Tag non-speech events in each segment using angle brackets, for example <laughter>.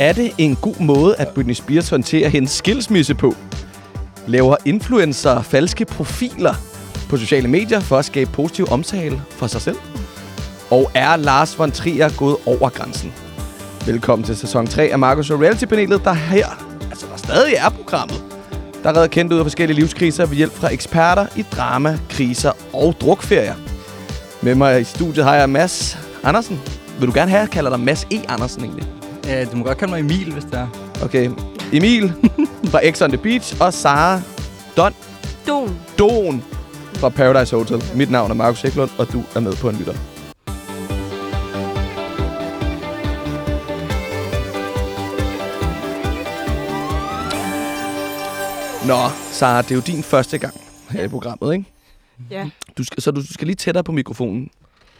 Er det en god måde, at Britney Spears håndterer hendes skilsmisse på? Laver influencer falske profiler på sociale medier for at skabe positiv omtale for sig selv? Og er Lars von Trier gået over grænsen? Velkommen til sæson 3 af Marcus Reality-panelet, der her, altså der stadig er programmet, der redder kendt ud af forskellige livskriser ved hjælp fra eksperter i drama, kriser og drukferier. Med mig i studiet har jeg Mads Andersen. Vil du gerne have, at jeg kalder dig Mads E. Andersen egentlig? Ja, du må godt kalde mig Emil, hvis det er. Okay. Emil <laughs> fra X on the Beach og Sara Don Don. Don fra Paradise Hotel. Mit navn er Markus Eklund, og du er med på en lytter. Nå, Sara, det er jo din første gang her i programmet, ikke? Ja, Du skal, så du skal lige tættere på mikrofonen.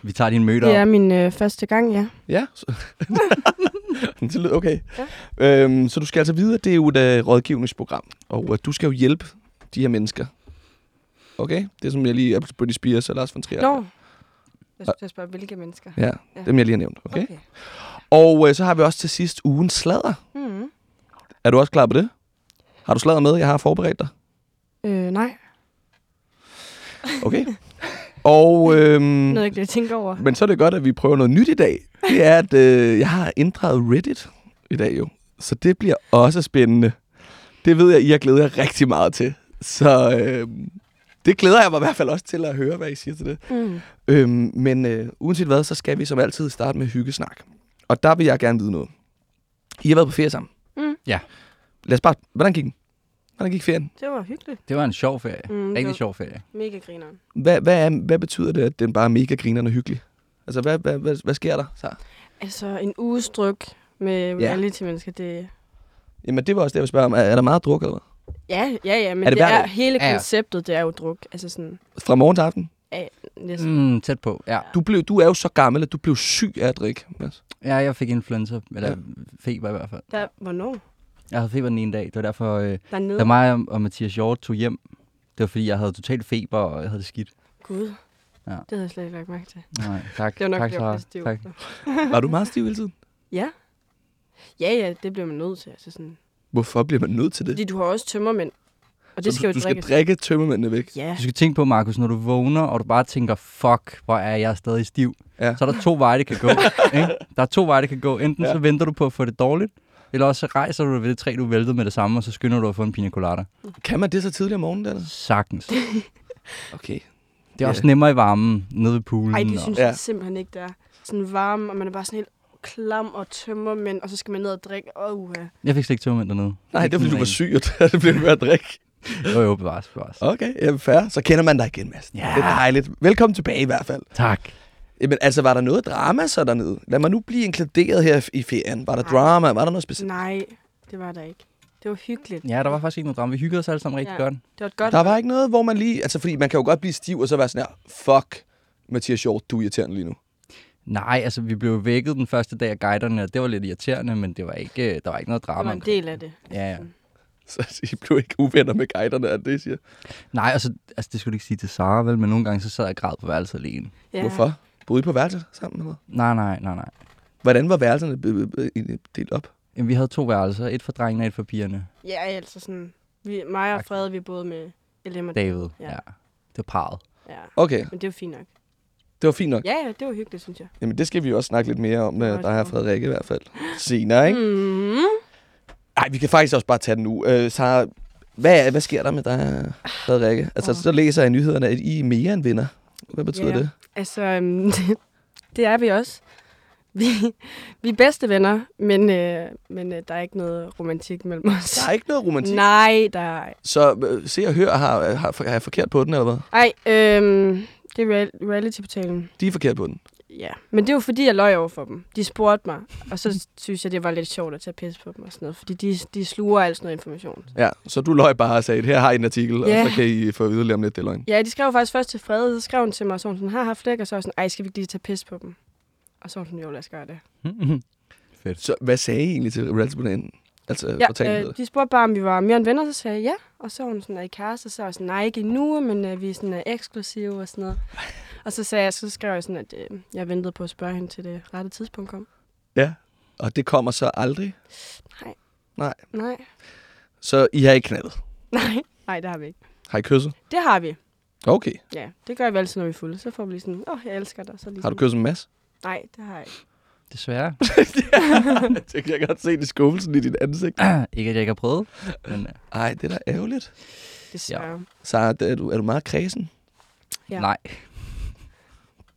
Vi tager din møde det er min øh, første gang, ja. Ja. så- det lyder okay. Ja. Øhm, så du skal altså vide, at det er jo et øh, rådgivningsprogram, og øh, du skal jo hjælpe de her mennesker. Okay? Det er som jeg lige er Britney Spears og Lars von Trier. Nå. Jeg skulle at spørge, hvilke mennesker. Ja, Ja. dem jeg lige har nævnt. Okay? okay. okay. Og øh, så har vi også til sidst ugen sladder. Mm. Er du også klar på det? Har du sladder med? Jeg har forberedt dig. Øh, nej, Okay. <laughs> og, øhm, noget jeg tænker over. men så er det godt, at vi prøver noget nyt i dag. Det er, at øh, jeg har inddraget Reddit i dag jo. Så det bliver også spændende. Det ved jeg, I har glædet jer rigtig meget til. Så øh, det glæder jeg mig i hvert fald også til at høre, hvad I siger til det. Mm. Øhm, men øh, uanset hvad, så skal vi som altid starte med hyggesnak. Og der vil jeg gerne vide noget. I har været på ferie sammen. Mm. Ja. Lad os bare... Hvordan gik den? Hvordan gik ferien? Det var hyggeligt. Det var en sjov ferie. Mm, det Rigtig sjov ferie. Mega grineren. Hvad, hvad, er, hvad betyder det, at den bare er mega grinerende og hyggelig? Altså, hvad, hvad, hvad, hvad sker der så? Altså, en uges dryk med Ja. reality-mennesker, det... Jamen, det var også det, jeg ville spørge om. Er, er der meget druk eller hvad? Ja, ja, ja, men Er det det, er, hele Ja, konceptet, det er jo druk. Altså sådan, Fra morgen til aften? ja, næsten. Mm, tæt på, ja. Du, blev, du er jo så gammel, at du blev syg af at drikke. Mads. Ja, jeg fik influenza, eller ja. feber i hvert fald. Der, hvornår? Jeg havde feber den ene dag. Det var derfor, øh, Dernede? da mig og- og Mathias Hjort tog hjem, det var fordi, jeg havde totalt feber, og jeg havde det skidt. Gud. Ja. Det havde jeg slet ikke lagt mærke til. Nej, tak. Det var nok, tak, fordi jeg var stiv. Tak. Var du meget stiv hele tiden? <laughs> Ja. Ja, ja, det bliver man nødt til. Altså sådan. Hvorfor bliver man nødt til det? Fordi du har også tømmermænd. Og det Så skal du, jo du skal drikkes. drikke tømmermændene væk. Ja. Du skal tænke på, Markus, når du vågner, og du bare tænker, fuck, hvor er jeg stadig stiv. Ja. Så er der to veje, det kan gå. <laughs> ikke? Der er to veje, det kan gå. Enten Ja. så venter du på at få det dårligt, eller også så rejser du dig ved det træ, du væltede med det samme, og så skynder du at få en pina colada. Kan man det så tidligt om morgenen, der? Sagtens. <laughs> Okay. Det er også nemmere i varmen, nede ved poolen. Ej, det og- synes Ja. jeg simpelthen ikke, det er. Sådan varm, og man er bare sådan helt klam og tømmermænd, og så skal man ned og drikke. Åh, oh, ja. Jeg fik slet ikke tømmermænd dernede. Nej, det var fordi, du var syg, og <laughs> det blev ved at drikke. <laughs> Jo, jo, bevares, bevares. Okay, jamen fair. Så kender man dig igen, Mads. Ja. Det er dejligt. Velkommen tilbage i hvert fald. Tak. Jamen, altså, var der noget drama så dernede? Lad mig nu blive inkluderet her i ferien. Var der Nej. drama? Var der noget specielt? Nej, det var der ikke. Det var hyggeligt. Ja, der var faktisk ikke noget drama. Vi hyggede os alle sammen rigtig Ja. godt. Det var et godt Der var ikke noget, hvor man lige... Altså, fordi man kan jo godt blive stiv, og så være sådan her, fuck, Mathias Hjort, du er irriterende lige nu. Nej, altså vi blev vækket den første dag af guiderne, og det var lidt irriterende, men det var ikke, øh, der var ikke noget Det drama. var en del af det. Ja, ja. Så <laughs> I blev ikke uvenner med guiderne, er det, siger? Nej, altså, altså det skulle du ikke sige til Sara, vel, men nogle gange så sad jeg og græd på værelset alene. Ja. Hvorfor? Boede I på værelse sammen? Eller? Nej, nej, nej, nej. Hvordan var værelserne delt op? Jamen, vi havde to værelser, et for drengene og et for pigerne. Ja, altså sådan... Vi, mig og Frede, vi boede med LM og David, Ja. ja. ja. Det var parret. Ja. Okay, Men det var fint nok. det var fint nok. Ja, ja, det var hyggeligt, synes jeg. Jamen, det skal vi jo også snakke lidt mere om med var dig her, sjovt. Frederikke, i hvert fald. Senere, ikke? Mm. Nej, vi kan faktisk også bare tage den nu. Øh, Sara, hvad, hvad sker der med dig, Frederikke? Altså, Åh. så læser jeg i nyhederne, at I er mere end venner. Hvad betyder Ja. det? Altså, øhm, <laughs> det er vi også. Vi, vi er bedste venner, men, øh, men øh, der er ikke noget romantik mellem os. Der er ikke noget romantik. Nej, der er... Så øh, se og hør, har, har, har jeg forkert på den, eller hvad? Ej, øhm, det er real- reality-portalen. De er forkert på den. Ja, men det er jo fordi, jeg løj over for dem. De spurgte mig, og så <laughs> synes jeg, det var lidt sjovt at tage pis på dem og sådan noget. Fordi de, de sluger alt sådan noget information. Ja, så du løj bare og sagde, her har I en artikel, Ja. og så kan I få lige om lidt, det løgn. Ja, de skrev faktisk først til Frede, så skrev hun til mig, så hun sådan, har haft flæk, og så var sådan, ej, skal vi ikke lige tage pis på dem? Og så var hun sådan, jo, lad os gøre det. <laughs> Fedt. Så hvad sagde I egentlig til reality Altså, Ja, øh, de spurgte bare, om vi var mere end venner, så sagde jeg ja. Og så var hun sådan, er I kærester? Så var jeg sådan, nej, ikke endnu, men øh, vi er sådan øh, eksklusive og sådan noget. Og så, sagde jeg, så skrev jeg sådan, at øh, jeg ventede på at spørge hende til det rette tidspunkt kom. Ja. Og det kommer så aldrig? Nej. Nej. Nej. Så I har ikke knaldet? Nej. Nej, det har vi ikke. Har I kysset? Det har vi. Okay. Ja, det gør vi altid, når vi er fulde. Så får vi lige sådan, åh, oh, jeg elsker dig. Så lige Har du kysset en masse? Nej, det har jeg ikke. Desværre. <laughs> det kan jeg godt se, det skuffelsen i dit ansigt. <clears throat> ikke, at jeg ikke har prøvet. Men, øh, Ej, det er da ærgerligt. Desværre. Sara, er du, er du meget kredsen? Ja. Nej.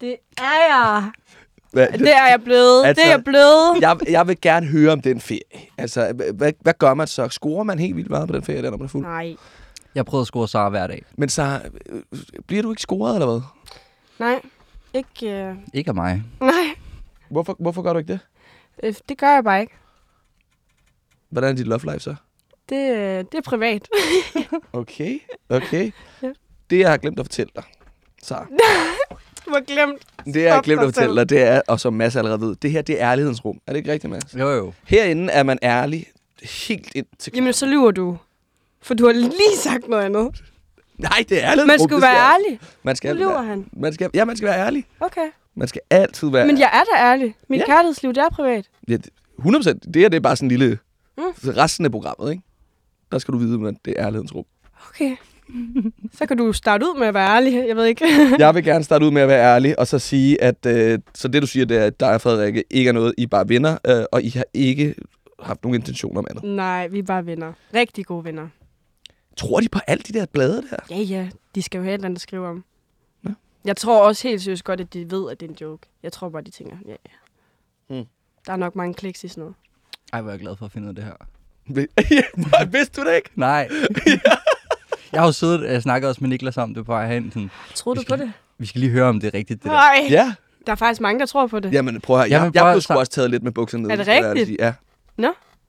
Det er jeg. Hvad, Det er jeg blevet. Altså- det er jeg blevet. jeg, jeg vil gerne høre om den ferie. Altså, hvad, hvad gør man så? Scorer man helt vildt meget på den ferie, der, når man er fuld? Nej. Jeg prøvede at score Sara hver dag. Men så bliver du ikke scoret, eller hvad? Nej. Ikke... Øh... Ikke af mig. Nej. Hvorfor, hvorfor gør du ikke det? Øh, Det gør jeg bare ikke. Hvordan er dit love life så? Det, øh, det er privat. <laughs> Okay, okay. Ja. Det, jeg har glemt at fortælle dig, så <laughs> Du har glemt. det, jeg har glemt at fortælle dig, det er, og som Mads allerede ved, det her, det er ærlighedens rum. Er det ikke rigtigt, Mads? Jo, jo. Herinde er man ærlig helt ind til... Jamen, så lyver du. For du har lige sagt noget andet. Nej, det er ærlighedens Man det være skal- ærlig. Man Nu skal, lyver være, han. man skal, ja, man skal være ærlig. Okay. Man skal altid være Men jeg er da ærlig. Mit Ja. kærlighedsliv, det er privat. Ja, det- 100 procent. Det her det er bare sådan en lille... Mm. Resten af programmet, ikke? Der skal du vide, at det er ærlighedens rum. Okay. <laughs> Så kan du starte ud med at være ærlig. Jeg ved ikke. <laughs> Jeg vil gerne starte ud med at være ærlig, og så sige, at øh, så det du siger, det er, at dig og Frederikke ikke er noget, I bare venner, øh, og I har ikke haft nogen intention om andet. Nej, vi er bare venner. Rigtig gode venner. Tror de på alt de der blade der? Ja, ja. De skal jo have et eller andet at skrive om. Ja. Jeg tror også helt seriøst godt, at de ved, at det er en joke. Jeg tror bare, de tænker, ja, ja. Mm. Der er nok mange kliks i sådan noget. Ej, hvor er jeg glad for at finde ud af det her. <laughs> Ja, Vidste du det ikke? Nej. Jeg har jo siddet, jeg snakkede også med Niklas om det på vej hen. Sådan, Tror du Vi på skal- det? vi skal lige høre, om det er rigtigt, det der. Nej. Ja. Der er faktisk mange, der tror på det. Jamen prøv at høre, jeg, Jamen, jeg prøv blev sgu også taget lidt med bukserne ned. Er det skal rigtigt? sige. Ja.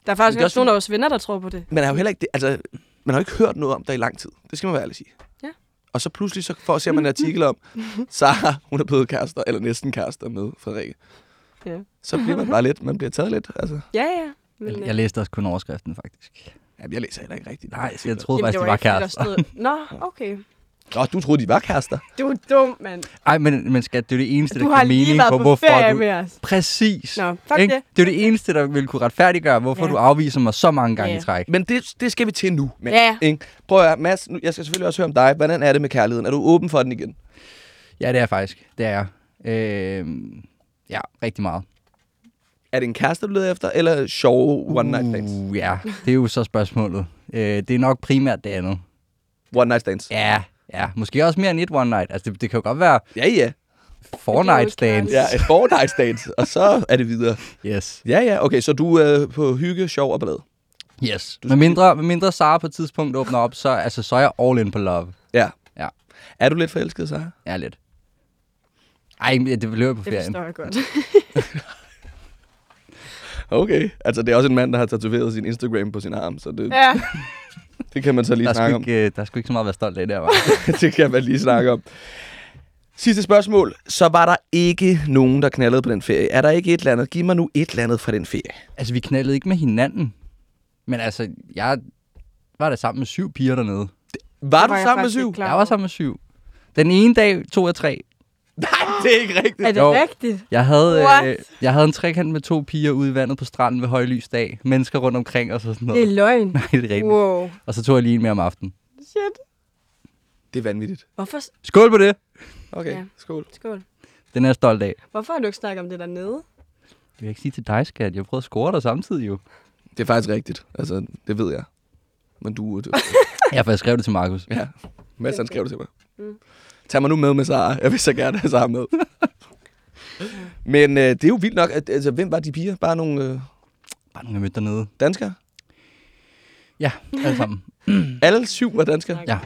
Der er faktisk Men det er også nogle af vores venner, der tror på det. Man har jo heller ikke, det, altså, man har jo ikke hørt noget om dig i lang tid. Det skal man være ærlig sige. Ja. Og så pludselig så får ser man en artikel om, <laughs> Sara, hun er blevet kærester, eller næsten kærester med Frederikke. Ja. Så bliver man bare lidt, man bliver taget lidt. Altså, Ja, ja. Men, Jeg, øh, jeg læste også kun overskriften, faktisk. Jamen, jeg læser heller ikke rigtigt. Nej, jeg troede jamen, faktisk, de var kærester. stod- Nå, okay. Nå, du troede, de var kærester. Du er dum, mand. Ej, men, men skat, det er det eneste, Du der har mening på, på hvorfor du... med os. Præcis. Nå, fuck Ikke? det. Det er det eneste, der vil kunne retfærdiggøre, hvorfor Ja. du afviser mig så mange gange Ja. i træk. Men det, det skal vi til nu. Men, Ja. ikke? Prøv at høre, Mads, nu, jeg skal selvfølgelig også høre om dig. Hvordan er det med kærligheden? Er du åben for den igen? Ja, det er jeg faktisk. Det er jeg. Øh, ja, rigtig meget. Er det en kæreste, du leder efter, eller sjove one night stands? Uh, ja, det er jo så spørgsmålet. Øh, det er nok primært det andet. One night stands. Ja, ja. Måske også mere end et one night. Altså, det, det kan jo godt være Ja, ja. four det jo night stands. Ja, et four night stands, og så er det videre. Yes. Ja, ja, okay, så du er på hygge, sjov og ballade. Yes. Med mindre, med mindre Sara på et tidspunkt åbner op, så, altså, så er jeg all in på love. Ja. Ja. Er du lidt forelsket, så? Ja, lidt. Ej, det løber på Det ferien. forstår jeg godt. <laughs> Okay, altså det er også en mand, der har tatoveret sin Instagram på sin arm, så det, ja. <laughs> det kan man så lige Der er, snakke sgu om. ikke, øh, der er sgu ikke så meget være stolt af der, var. <laughs> det kan man lige snakke om. Sidste spørgsmål. Så var der ikke nogen, der knaldede på den ferie. Er der ikke et eller andet? Giv mig nu et eller andet fra den ferie. altså, vi knaldede ikke med hinanden. Men altså, jeg var der sammen med syv piger dernede. Var Det du sammen med syv? ikke Jeg var sammen med syv. Den ene dag tog jeg tre. Det er ikke rigtigt. Er det Jo. rigtigt? Jeg havde, What? øh, jeg havde en trekant med to piger ude i vandet på stranden ved højlys dag. Mennesker rundt omkring og så sådan Det noget. er løgn. <laughs> Nej, det er rigtigt. Wow. Og så tog jeg lige en mere om aftenen. Shit. Det er vanvittigt. Hvorfor? Skål på det! Okay, Ja. skål. Skål. Den er jeg stolt af. Hvorfor har du ikke snakket om det dernede? Det vil jeg ikke sige til dig, skat. Jeg prøvede at score dig samtidig jo. Det er faktisk rigtigt. Altså, det ved jeg. Men du... du Ja, for jeg skrev det til Markus. ja, Mads han skrev det til mig. Mm. Tag mig nu med med Sara. Jeg vil så gerne have Sara med. <laughs> Men øh, det er jo vildt nok. At, altså, hvem var de piger? Bare nogle øh, Bare nogle, jeg mødte dernede. danskere? Ja, alle sammen. <clears throat> Alle syv var danskere? Ja.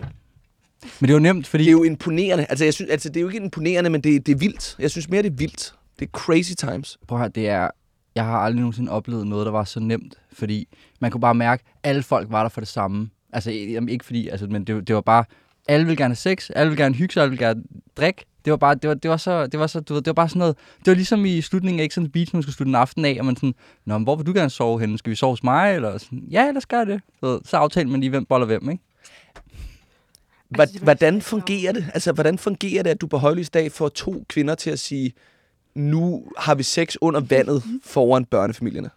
Men det var nemt, fordi... Det er jo imponerende. Altså, jeg synes, altså, det er jo ikke imponerende, men det, det er vildt. Jeg synes mere, det er vildt. Det er crazy times. Prøv at høre, det er... Jeg har aldrig nogensinde oplevet noget, der var så nemt, fordi man kunne bare mærke, at alle folk var der for det samme. Altså, jamen, ikke fordi, altså, men det, det var bare, alle ville gerne have sex, alle ville gerne hygge sig, alle ville gerne drikke. Det var bare, det var, det var så, det var så, du ved, det var bare sådan noget, det var ligesom i slutningen af X on Beach, man skulle slutte en aften af, og man sådan, Nå, men hvor vil du gerne sove henne? Skal vi sove hos mig? Eller sådan, ja, lad os gøre det. Så, så aftalte man lige, hvem boller hvem, ikke? Var hvordan fungerer det? Altså, hvordan fungerer det, at du på højlysdag får to kvinder til at sige, nu har vi sex under vandet foran børnefamilierne.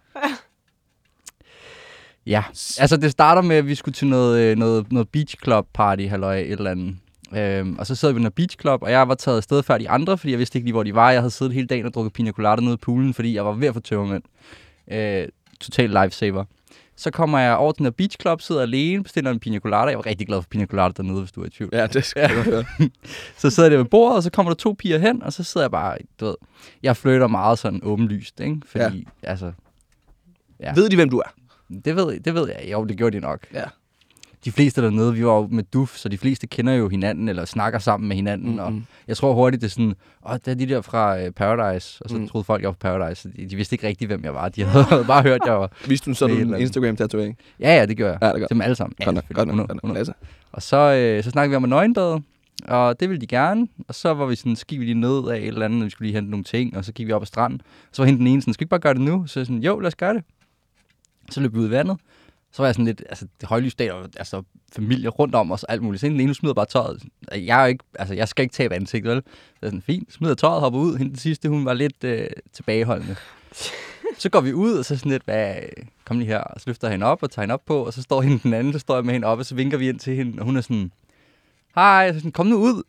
Ja, altså det starter med, at vi skulle til noget, øh, noget, noget beach club party, halløj, et eller andet. Øhm, og så sad vi i noget beach club, og jeg var taget afsted før de andre, fordi jeg vidste ikke lige, hvor de var. Jeg havde siddet hele dagen og drukket pina colada nede i poolen, fordi jeg var ved at få tømmermænd. Øh, total lifesaver. Så kommer jeg over til den her beach club, sidder alene, bestiller en pina colada. Jeg var rigtig glad for pina colada dernede, hvis du er i tvivl. Ja, det skal jeg høre. <laughs> Så sidder jeg ved bordet, og så kommer der to piger hen, og så sidder jeg bare, du ved, jeg flytter meget sådan åbenlyst, ikke? Fordi, ja. altså, Ja. Ved de, hvem du er? Det ved, det ved jeg. Jo, det gjorde de nok. Ja. De fleste dernede, vi var jo med duf, så de fleste kender jo hinanden, eller snakker sammen med hinanden, mm-hmm. og jeg tror hurtigt, det er sådan, åh, det er de der fra uh, Paradise, og så Mm. troede folk, jeg var fra Paradise, de, de vidste ikke rigtigt, hvem jeg var. De havde <laughs> bare hørt, jeg var... <laughs> Viste du så Det et en eller andet. Instagram-tatovering? Ja, ja, det gør jeg. Ja, det. Til dem alle sammen. Godt nok, godt nok. 100, Godt nok. 100. Og så, øh, så snakkede vi om at nøgenbade, og det ville de gerne. Og så var vi sådan, så gik vi lige ned af et eller andet, og vi skulle lige hente nogle ting, og så gik vi op ad stranden. Så var hende den ene sådan, skal vi ikke bare gøre det nu? Så jeg sådan, jo, lad os gøre det. Så løb vi ud i vandet. Så var jeg sådan lidt, altså det højlys dag, og altså familie rundt om os og alt muligt. Så hende den ene smider bare tøjet. Altså, jeg, er ikke, altså, jeg skal ikke tabe ansigt, vel? Så er sådan, fint, smider tøjet, hopper ud. Hende den sidste, hun var lidt øh, tilbageholdende. Så går vi ud, og så sådan lidt, hvad, kom lige her. Og så løfter jeg hende op og tager hende op på, og så står hende den anden, så står jeg med hende op, og så vinker vi ind til hende, og hun er sådan, hej, så sådan, kom nu ud.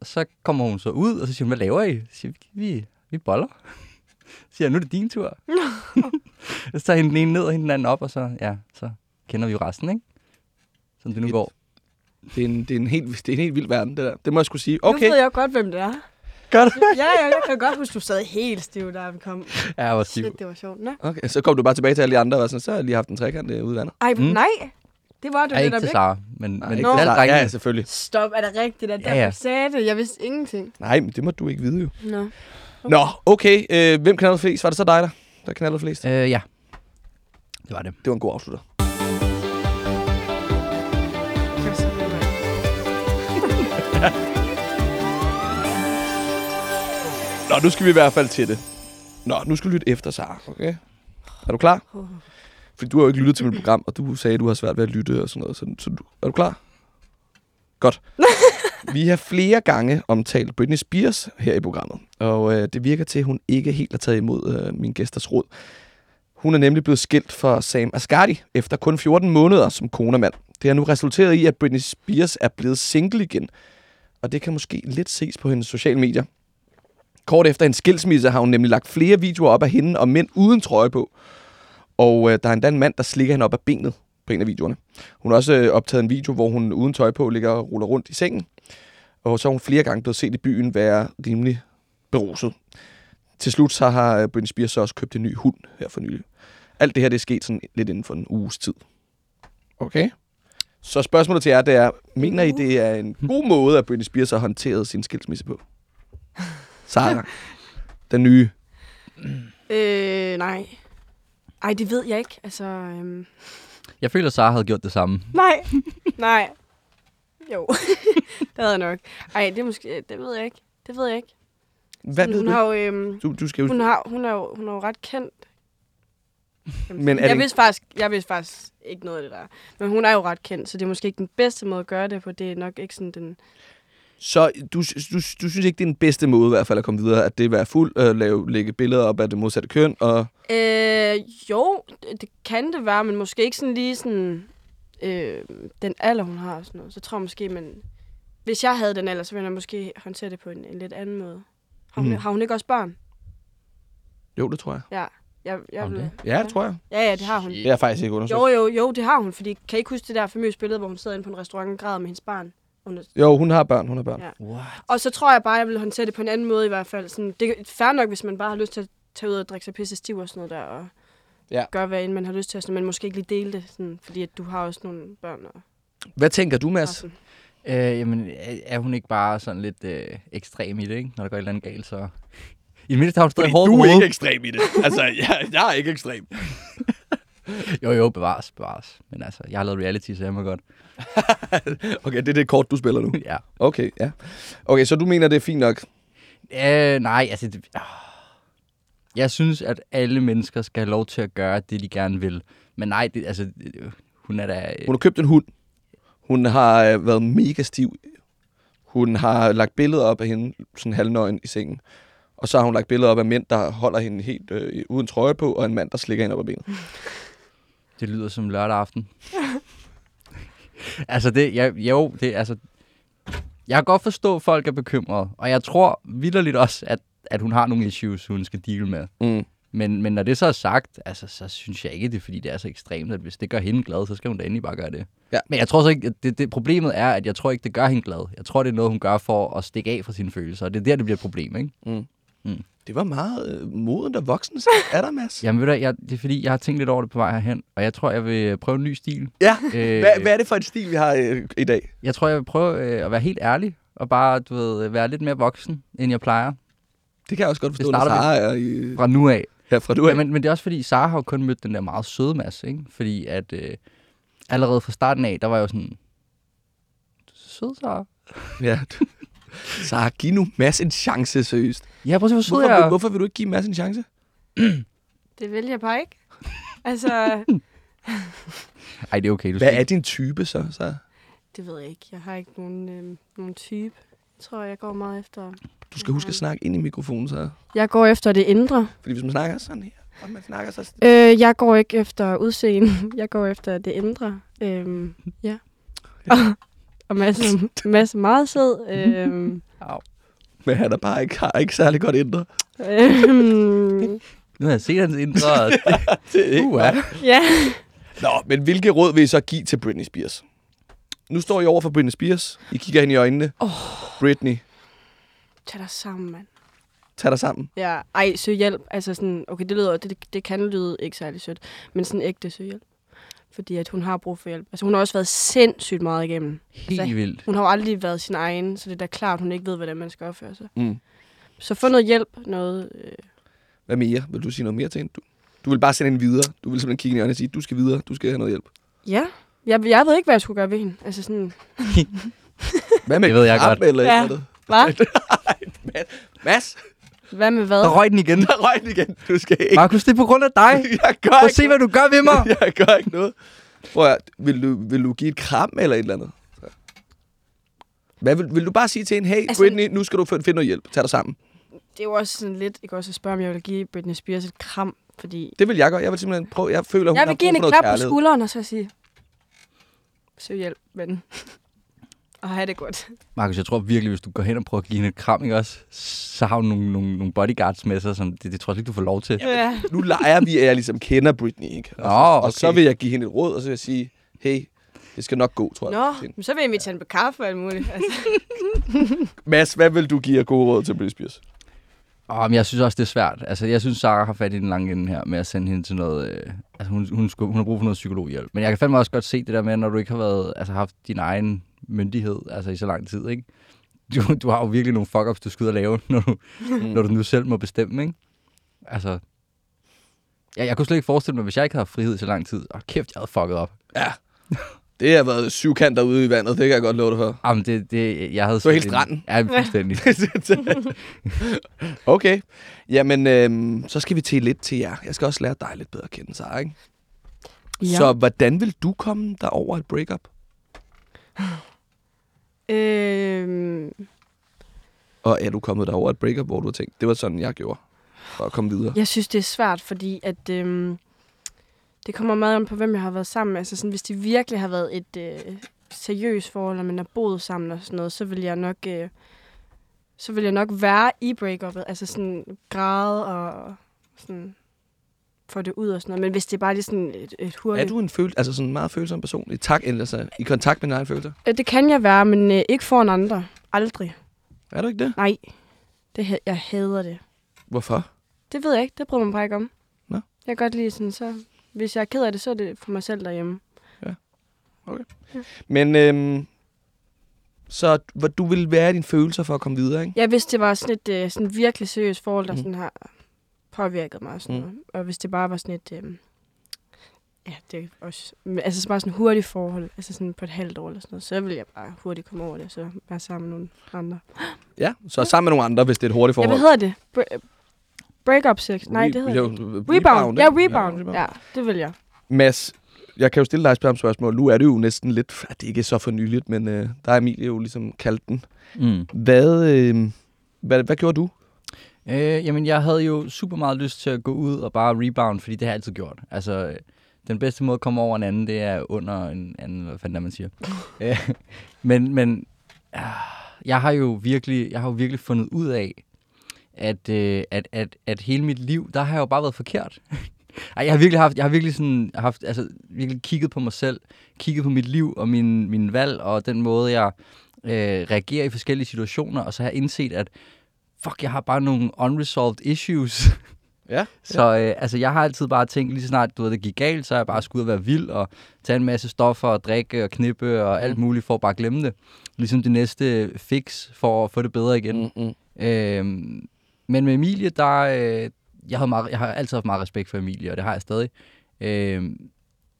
Og så kommer hun så ud, og så siger hun, hvad laver I? Så siger vi, vi, vi boller. Så siger jeg, nu er det din tur. <laughs> så tager hende den ene ned, og hende den anden op, og så, ja, så kender vi jo resten, ikke? Som det nu går. det, er en, det, er en helt, det er en helt vild verden, det der. Det må jeg skulle sige. Nu Okay, ved jeg godt, hvem det er. Gør det? Ja, ja, jeg kan godt huske, du sad helt stiv, da vi kom. Ja, jeg var stiv. Shit, det var sjovt. Nå. okay, så kom du bare tilbage til alle de andre, og sådan, så har jeg lige haft en trekant øh, ude i vandet. Ej, Mm. nej. Det var det Jeg er jo ikke til ikke. Sara, men, men Nej, ikke Nå. til alle Ja, ja, selvfølgelig. Stop, er det rigtigt? Er Ja, ja, ja. ja. sagde det? Jeg vidste ingenting. Nej, men det må du ikke vide jo. Nå. Nå, okay. Øh, hvem knaldede flest? Var det så dig, der, der knaldede flest? Øh, ja. Det var det. Det var en god afslutter. <laughs> Nå, nu skal vi i hvert fald til det. Nå, nu skal du lytte efter, Sara, okay? Er du klar? Fordi du har jo ikke lyttet til mit program, og du sagde, at du har svært ved at lytte og sådan noget. Så, så du, er du klar? Godt. <laughs> Vi har flere gange omtalt Britney Spears her i programmet, og øh, det virker til, at hun ikke helt har taget imod øh, min gæsters råd. Hun er nemlig blevet skilt fra Sam Asghari efter kun 14 måneder som konemand. Det har nu resulteret i, at Britney Spears er blevet single igen, og det kan måske lidt ses på hendes sociale medier. Kort efter en skilsmisse har hun nemlig lagt flere videoer op af hende og mænd uden trøje på. Og øh, der er endda en mand, der slikker hende op af benet på en af videoerne. Hun har også øh, optaget en video, hvor hun uden tøj på ligger og ruller rundt i sengen. Og så er hun flere gange blevet set i byen være rimelig beruset. Til slut så har øh, Britney Spears så også købt en ny hund her for nylig. Alt det her det er sket sådan lidt inden for en uges tid. Okay? Så spørgsmålet til jer, det er, mener I, det er en god måde, at Britney Spears har håndteret sin skilsmisse på? Sara, <laughs> den nye. Øh, nej. Ej, det ved jeg ikke. Altså, øhm... Jeg føler, at Sara havde gjort det samme. Nej. <laughs> nej. Jo. <laughs> det havde jeg nok. Ej, det er måske... Det ved jeg ikke. Det ved jeg ikke. Hvad ved hun du? har jo, øhm... Du, du skal jo... Hun, har, hun, er jo, hun er jo ret kendt. Men er jeg, det- vidste faktisk, jeg vidste faktisk ikke noget af det der. Men hun er jo ret kendt, så det er måske ikke den bedste måde at gøre det på. Det er nok ikke sådan den... Så du, du, du synes ikke, det er den bedste måde i hvert fald at komme videre, at det er at være fuld, øh, lave, lægge billeder op af det modsatte køn, og Øh, jo, det, kan det være, men måske ikke sådan lige sådan... Øh, den alder, hun har og sådan noget. Så tror jeg måske, men... Hvis jeg havde den alder, så ville jeg måske håndtere det på en, en lidt anden måde. Har hun, Mm. har hun ikke også børn? jo, det tror jeg. Ja. Jeg, jeg vil- det? Ja, det tror jeg. Ja, ja, det har hun. Det er faktisk ikke undersøgt. Jo, jo, jo, det har hun, fordi kan I ikke huske det der famøse billede, hvor hun sidder inde på en restaurant og græder med hendes barn? Hun er, Jo, hun har børn, hun har børn. Ja. What? og så tror jeg bare, jeg vil håndtere det på en anden måde i hvert fald. Sådan, det er fair nok, hvis man bare har lyst til at tage ud og drikke sig pisse stiv og sådan noget der, og Ja. gøre, hvad end man har lyst til, sådan, men måske ikke lige dele det, sådan, fordi at du har også nogle børn. Og, Hvad tænker du, Mads? Øh, jamen, er, er hun ikke bare sådan lidt øh, ekstrem i det, ikke? Når der går et eller andet galt, så... I det mindste har hun stadig hårdt på hovedet. ekstrem i det. Altså, jeg, jeg er ikke ekstrem. <laughs> Jo, jo, bevares, bevares. Men altså, jeg har lavet reality, så jeg må godt. <laughs> Okay, det er det kort, du spiller nu. <laughs> Ja. Okay, ja. Okay, så du mener, det er fint nok? Øh, nej, altså... Det, ah. jeg synes, at alle mennesker skal have lov til at gøre det, de gerne vil. Men nej, det, altså... Det, hun er da... Hun har købt en hund. Hun har øh, været mega stiv. Hun har lagt billeder op af hende, sådan halvnøgen i sengen. Og så har hun lagt billeder op af mænd, der holder hende helt øh, uden trøje på, og en mand, der slikker hende op ad benet. <laughs> Det lyder som lørdag aften. <laughs> altså, det, jeg, jo, det, altså, jeg kan godt forstå, at folk er bekymrede, og jeg tror vidderligt også, at, at hun har nogle issues, hun skal deal med. Mm. Men, men når det så er sagt, altså, så synes jeg ikke, det er fordi, det er så ekstremt, at hvis det gør hende glad, så skal hun da endelig bare gøre det. Ja. Men jeg tror så ikke, at det, det, problemet er, at jeg tror ikke, det gør hende glad. Jeg tror, det er noget, hun gør for at stikke af fra sine følelser, og det er der, det bliver et problem, ikke? Mm. Mm. Det var meget øh, modent og voksen er der, Mads. <laughs> Jamen ved du, jeg, det er fordi, jeg har tænkt lidt over det på vej herhen, og jeg tror, jeg vil prøve en ny stil. Ja, Øh, <laughs> hvad, hvad er det for et stil, vi har øh, i dag? Jeg tror, jeg vil prøve øh, at være helt ærlig, og bare, du ved, være lidt mere voksen, end jeg plejer Det kan jeg også godt forstå, Det starter Sara er i, fra nu af. herfra du er. Ja, men, men det er også fordi, Sara har jo kun mødt den der meget søde masse, ikke? Fordi at øh, allerede fra starten af, der var jeg jo sådan, "Du er så sød, Sara. Ja. <laughs> Sara, giv nu Mads en chance, seriøst. Ja, prøv at se, hvor sød Hvorfor, jeg vil, er. hvorfor vil du ikke give Mads en chance? <clears throat> Det vil jeg bare ikke. <clears throat> Altså, Ej, det er okay. Du Hvad skal... er din type så, Sara? det ved jeg ikke. Jeg har ikke nogen, øh, nogen type. Jeg tror, jeg går meget efter... Du skal huske at snakke ind i mikrofonen, så. Jeg går efter det indre. Fordi hvis man snakker sådan her, og man snakker så... Øh, jeg går ikke efter udseende. <laughs> Jeg går efter det indre. Øhm, ja. Og masse, masse meget sød. Øhm. Men han er bare ikke, har ikke særlig godt indre. øhm, Nu har jeg set hans indre. <laughs> og det- Det er ikke Uh, uh, ja. Nå, men hvilke råd vil I så give til Britney Spears? Nu står I over for Britney Spears. I kigger hende i øjnene. Oh. Britney, Tag dig sammen, mand. tag dig sammen. Ja, ej, søg hjælp. Altså sådan, okay, det lyder, det, det kan lyde ikke særlig sødt, men sådan ægte søg hjælp. Fordi at hun har brug for hjælp. Altså hun har også været sindssygt meget igennem. Helt vildt. Hun har jo aldrig været sin egen, så det er da klart, hun ikke ved, hvordan man skal opføre sig. Mm. Så få noget hjælp, noget... Øh, Hvad mere? Vil du sige noget mere til hende? Du, du vil bare sende hende videre. Du vil simpelthen kigge hende i øjnene og sige, du skal videre, du skal have noget hjælp. ja, jeg, jeg ved ikke, hvad jeg skulle gøre ved hende. Altså sådan, <laughs> Hvad med Det ved jeg godt. Eller Ja. hvad? <laughs> Mads, Hvad med hvad? Der røg den igen. <laughs> der røg den igen. Du skal ikke. Markus, det er på grund af dig. <laughs> Jeg gør Prøv ikke se, hvad du gør ved mig. <laughs> Jeg gør ikke noget. Prøv at, vil, du, vil du give et kram eller et eller andet? Hvad vil, vil du bare sige til hende, hey Altså- Britney, nu skal du finde noget hjælp. Tag dig sammen. Det er jo også sådan lidt, ikke også at spørge, om jeg vil give Britney Spears et kram, fordi... Det vil jeg gøre. Jeg vil simpelthen prøve. Jeg føler, hun Jeg har vil give brug hende for et noget klap på kærlighed. skulderen, og så sige, søg hjælp, ven. Og have det godt. Markus, jeg tror virkelig, hvis du går hen og prøver at give hende et kram, ikke også? Så har hun nogle, nogle, nogle bodyguards med sig, som det, det tror jeg ikke, du får lov til. Ja. Nu leger vi, at jeg ligesom kender Britney, ikke? Og, så, Nå, og okay. så vil jeg give hende et råd, og så vil jeg sige, hey, det skal nok gå, tror jeg. Nå, til hende. men så vil jeg invitere hende på kaffe og alt muligt. Altså. <laughs> Mads, hvad vil du give af gode råd til Britney Spears? Åh, men jeg synes også, det er svært. Altså, jeg synes, Sarah har fat i den lange ende her med at sende hende til noget... Øh, altså, hun, hun, skulle, hun har brug for noget psykologhjælp. Men jeg kan fandme også godt se det der med, når du ikke har været, altså, haft din egen myndighed altså, i så lang tid, ikke? Du, du har jo virkelig nogle fuck-ups, du skal ud og lave, <laughs> når du, mm. når du nu selv må bestemme, ikke? Altså... Jeg, jeg kunne slet ikke forestille mig, hvis jeg ikke havde frihed i så lang tid. Åh, kæft, jeg havde fucket op. Ja. Det har været syvkanter ude i vandet, det kan jeg godt love dig for. Jamen, det, det, jeg havde... Du er helt stranden. Ja, fuldstændig. <laughs> okay. Jamen, øhm, så skal vi til lidt til jer. Jeg skal også lære dig lidt bedre at kende, Sara, ikke? Ja. Så hvordan vil du komme der over et breakup? Øhm, Og er du kommet der over et breakup, hvor du har tænkt, det var sådan, jeg gjorde, for at komme videre? jeg synes, det er svært, fordi at, øhm, det kommer meget om på, hvem jeg har været sammen med. Altså, sådan, hvis det virkelig har været et øh, seriøst forhold, og man har boet sammen og sådan noget, så vil jeg nok, øh, så vil jeg nok være i breakupet. Altså sådan græde og sådan få det ud og sådan noget. Men hvis det er bare lige sådan et, et hurtigt... Er du en føl altså sådan en meget følsom person? I, tak, altså, I kontakt med dine egne følelser? Øh, Det kan jeg være, men øh, ikke foran andre. Aldrig. Er du ikke det? Nej. Det, jeg hader det. Hvorfor? Det ved jeg ikke. Det bryder man bare ikke om. Nå. Jeg kan godt lide sådan, så... Hvis jeg er ked af det, så er det for mig selv derhjemme. Men øhm, så hvor du vil være dine følelser for at komme videre, ikke? Ja, hvis det var sådan et øh, sådan virkelig seriøst forhold, der Mhm. sådan har påvirket mig og sådan Mhm. noget. Og hvis det bare var sådan et... Øh, ja, det er også... Altså så bare sådan et hurtigt forhold, altså sådan på et halvt år eller sådan noget, så vil jeg bare hurtigt komme over det, og så være sammen med nogle andre. Ja, så sammen med nogle andre, hvis det er et hurtigt Ja, forhold. hvad hedder det? Bre- break-up sex? Nej, det hedder jo, det. Rebound. Rebound. Ja, ikke? rebound. Ja, det vil jeg. Mads, jeg kan jo stille dig et spørgsmål. spørgsmål. Nu er det jo næsten lidt, det ikke er så for nyligt, men øh, der er Emilie jo ligesom kaldt den. Mm. Hvad, øh, hvad, hvad gjorde du? Øh, jamen, jeg havde jo super meget lyst til at gå ud og bare rebound, fordi det har jeg altid gjort. Altså, øh, den bedste måde at komme over en anden, det er under en anden, hvad fanden er man siger. <laughs> Øh, men, men ah, jeg har jo virkelig, jeg har jo virkelig fundet ud af, at, øh, at, at, at hele mit liv, der har jeg jo bare været forkert. <laughs> Ej, jeg har virkelig haft, jeg har virkelig sådan haft, altså virkelig kigget på mig selv, kigget på mit liv og min, min valg og den måde, jeg øh, reagerer i forskellige situationer, og så har jeg indset, at fuck, jeg har bare nogle unresolved issues. <laughs> Ja. Så øh, altså, jeg har altid bare tænkt, lige så snart du ved, det gik galt, så er jeg bare skulle ud og være vild og tage en masse stoffer og drikke og knippe og alt muligt for at bare glemme det. Ligesom det næste fix for at få det bedre igen. Mm, mm. Øhm, men med Emilie, der, øh, jeg, havde meget, jeg har altid haft meget respekt for Emilie, og det har jeg stadig. Øhm,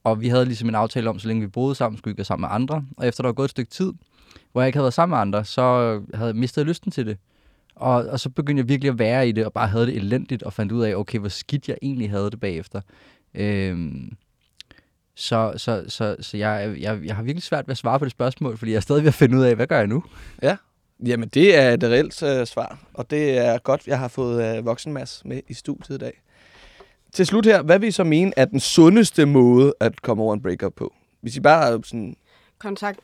og vi havde ligesom en aftale om, så længe vi boede sammen, skulle vi ikke være sammen med andre. Og efter der var gået et stykke tid, hvor jeg ikke havde været sammen med andre, så havde jeg mistet lysten til det. Og, og så begyndte jeg virkelig at være i det, og bare havde det elendigt, og fandt ud af, okay, hvor skidt jeg egentlig havde det bagefter. Øhm, så så, så, så jeg, jeg, jeg har virkelig svært ved at svare på det spørgsmål, fordi jeg er stadig ved at finde ud af, hvad gør jeg nu? Jamen, det er et reelt øh, svar, og det er godt, jeg har fået øh, voksenmas med i studiet i dag. Til slut her, hvad vil I så mene er den sundeste måde at komme over en breakup på? Hvis I bare er sådan... Kontakt.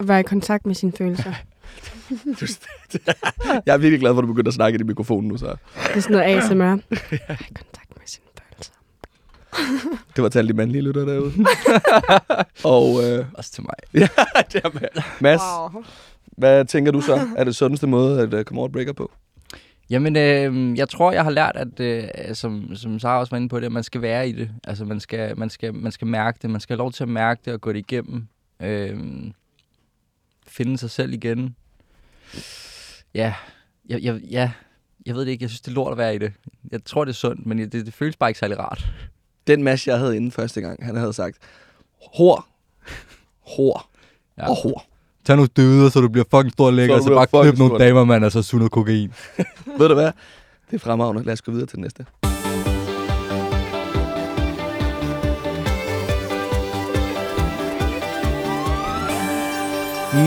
Være i kontakt med sine følelser. <laughs> <laughs> Jeg er virkelig glad for, at du begynder at snakke i mikrofonen nu, så. Det er sådan noget ASMR. I kontakt med sine følelser. <laughs> Det var til alle de mandlige lytter derude. <laughs> og øh, Også til mig. ja, det er med. Mads, wow. hvad tænker du så er det sundeste måde at øh, komme over et breakup på? Jamen, øh, jeg tror, jeg har lært, at øh, som, som Sara også var inde på det, at man skal være i det. Altså, man skal, man skal, man skal mærke det. Man skal have lov til at mærke det og gå det igennem. Øh, finde sig selv igen. Ja, jeg, jeg, ja, jeg ved det ikke. Jeg synes, det er lort at være i det. Jeg tror, det er sundt, men det, det føles bare ikke særlig rart. Den Mads, jeg havde inde første gang, han havde sagt, hår, hår Ja. og hår. Tag nogle døde, så du bliver fucking stor og lækker, Så så bare knip nogle stor. damer, mand, og så suge noget kokain. <laughs> Ved du hvad? Det er fremragende. Lad os gå videre til den næste.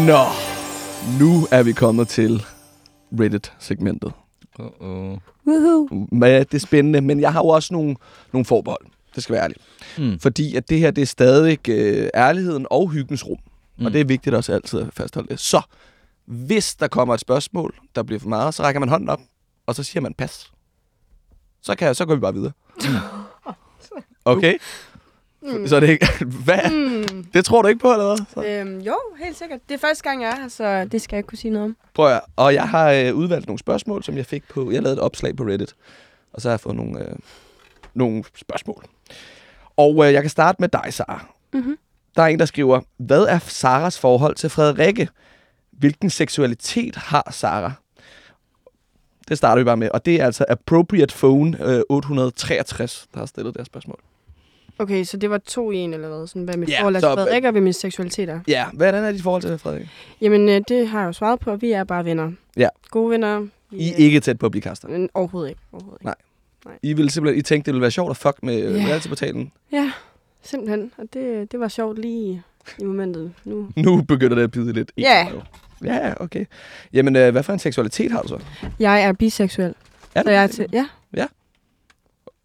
Nå, nu er vi kommet til Reddit-segmentet. Uh-oh. Woohoo. Det er spændende, men jeg har jo også nogle, nogle forbehold. Det skal være ærligt. Mm. Fordi at det her, det er stadig øh, ærligheden og hyggens rum. Mm. Mm. Og det er vigtigt også altid at fastholde det. Så, hvis der kommer et spørgsmål, der bliver for meget, så rækker man hånden op, og så siger man pas. Så, kan, så går vi bare videre. <laughs> Okay? Mm. Så er det ikke... <laughs> Hvad? Mm. Det tror du ikke på, eller hvad? Så, Øhm, jo, helt sikkert. Det er første gang, jeg er her, så det skal jeg ikke kunne sige noget om. prøv at, Og jeg har øh, udvalgt nogle spørgsmål, som jeg fik på... Jeg lavede et opslag på Reddit, og så har jeg fået nogle, øh, nogle spørgsmål. Og øh, jeg kan starte med dig, Sara. Mhm. Der er en, der skriver, hvad er Saras forhold til Frederikke? Hvilken seksualitet har Sara? Det starter vi bare med. Og det er altså Appropriate Phone øh, 863, der har stillet det her spørgsmål. Okay, så det var to i en, eller hvad? Sådan, hvad Ja, yeah, forhold til Frederik og hvad min seksualitet er. Ja, hvordan er dit forhold til Frederikke? Jamen, øh, det har jeg jo svaret på. Vi er bare venner. Ja. Gode venner. I er ikke tæt på at blive kaster. Men overhovedet ikke. Overhovedet ikke. Nej. I ville simpelthen, I tænkte, det ville være sjovt at fuck med Ja. yeah. reality-portalen. Ja, simpelthen. Og det, det var sjovt lige i momentet nu. Nu begynder det at bide lidt. Ja. jo. Ja, okay. Jamen, øh, hvad for en seksualitet har du så? Jeg er biseksuel. Er Så jeg er til, ja,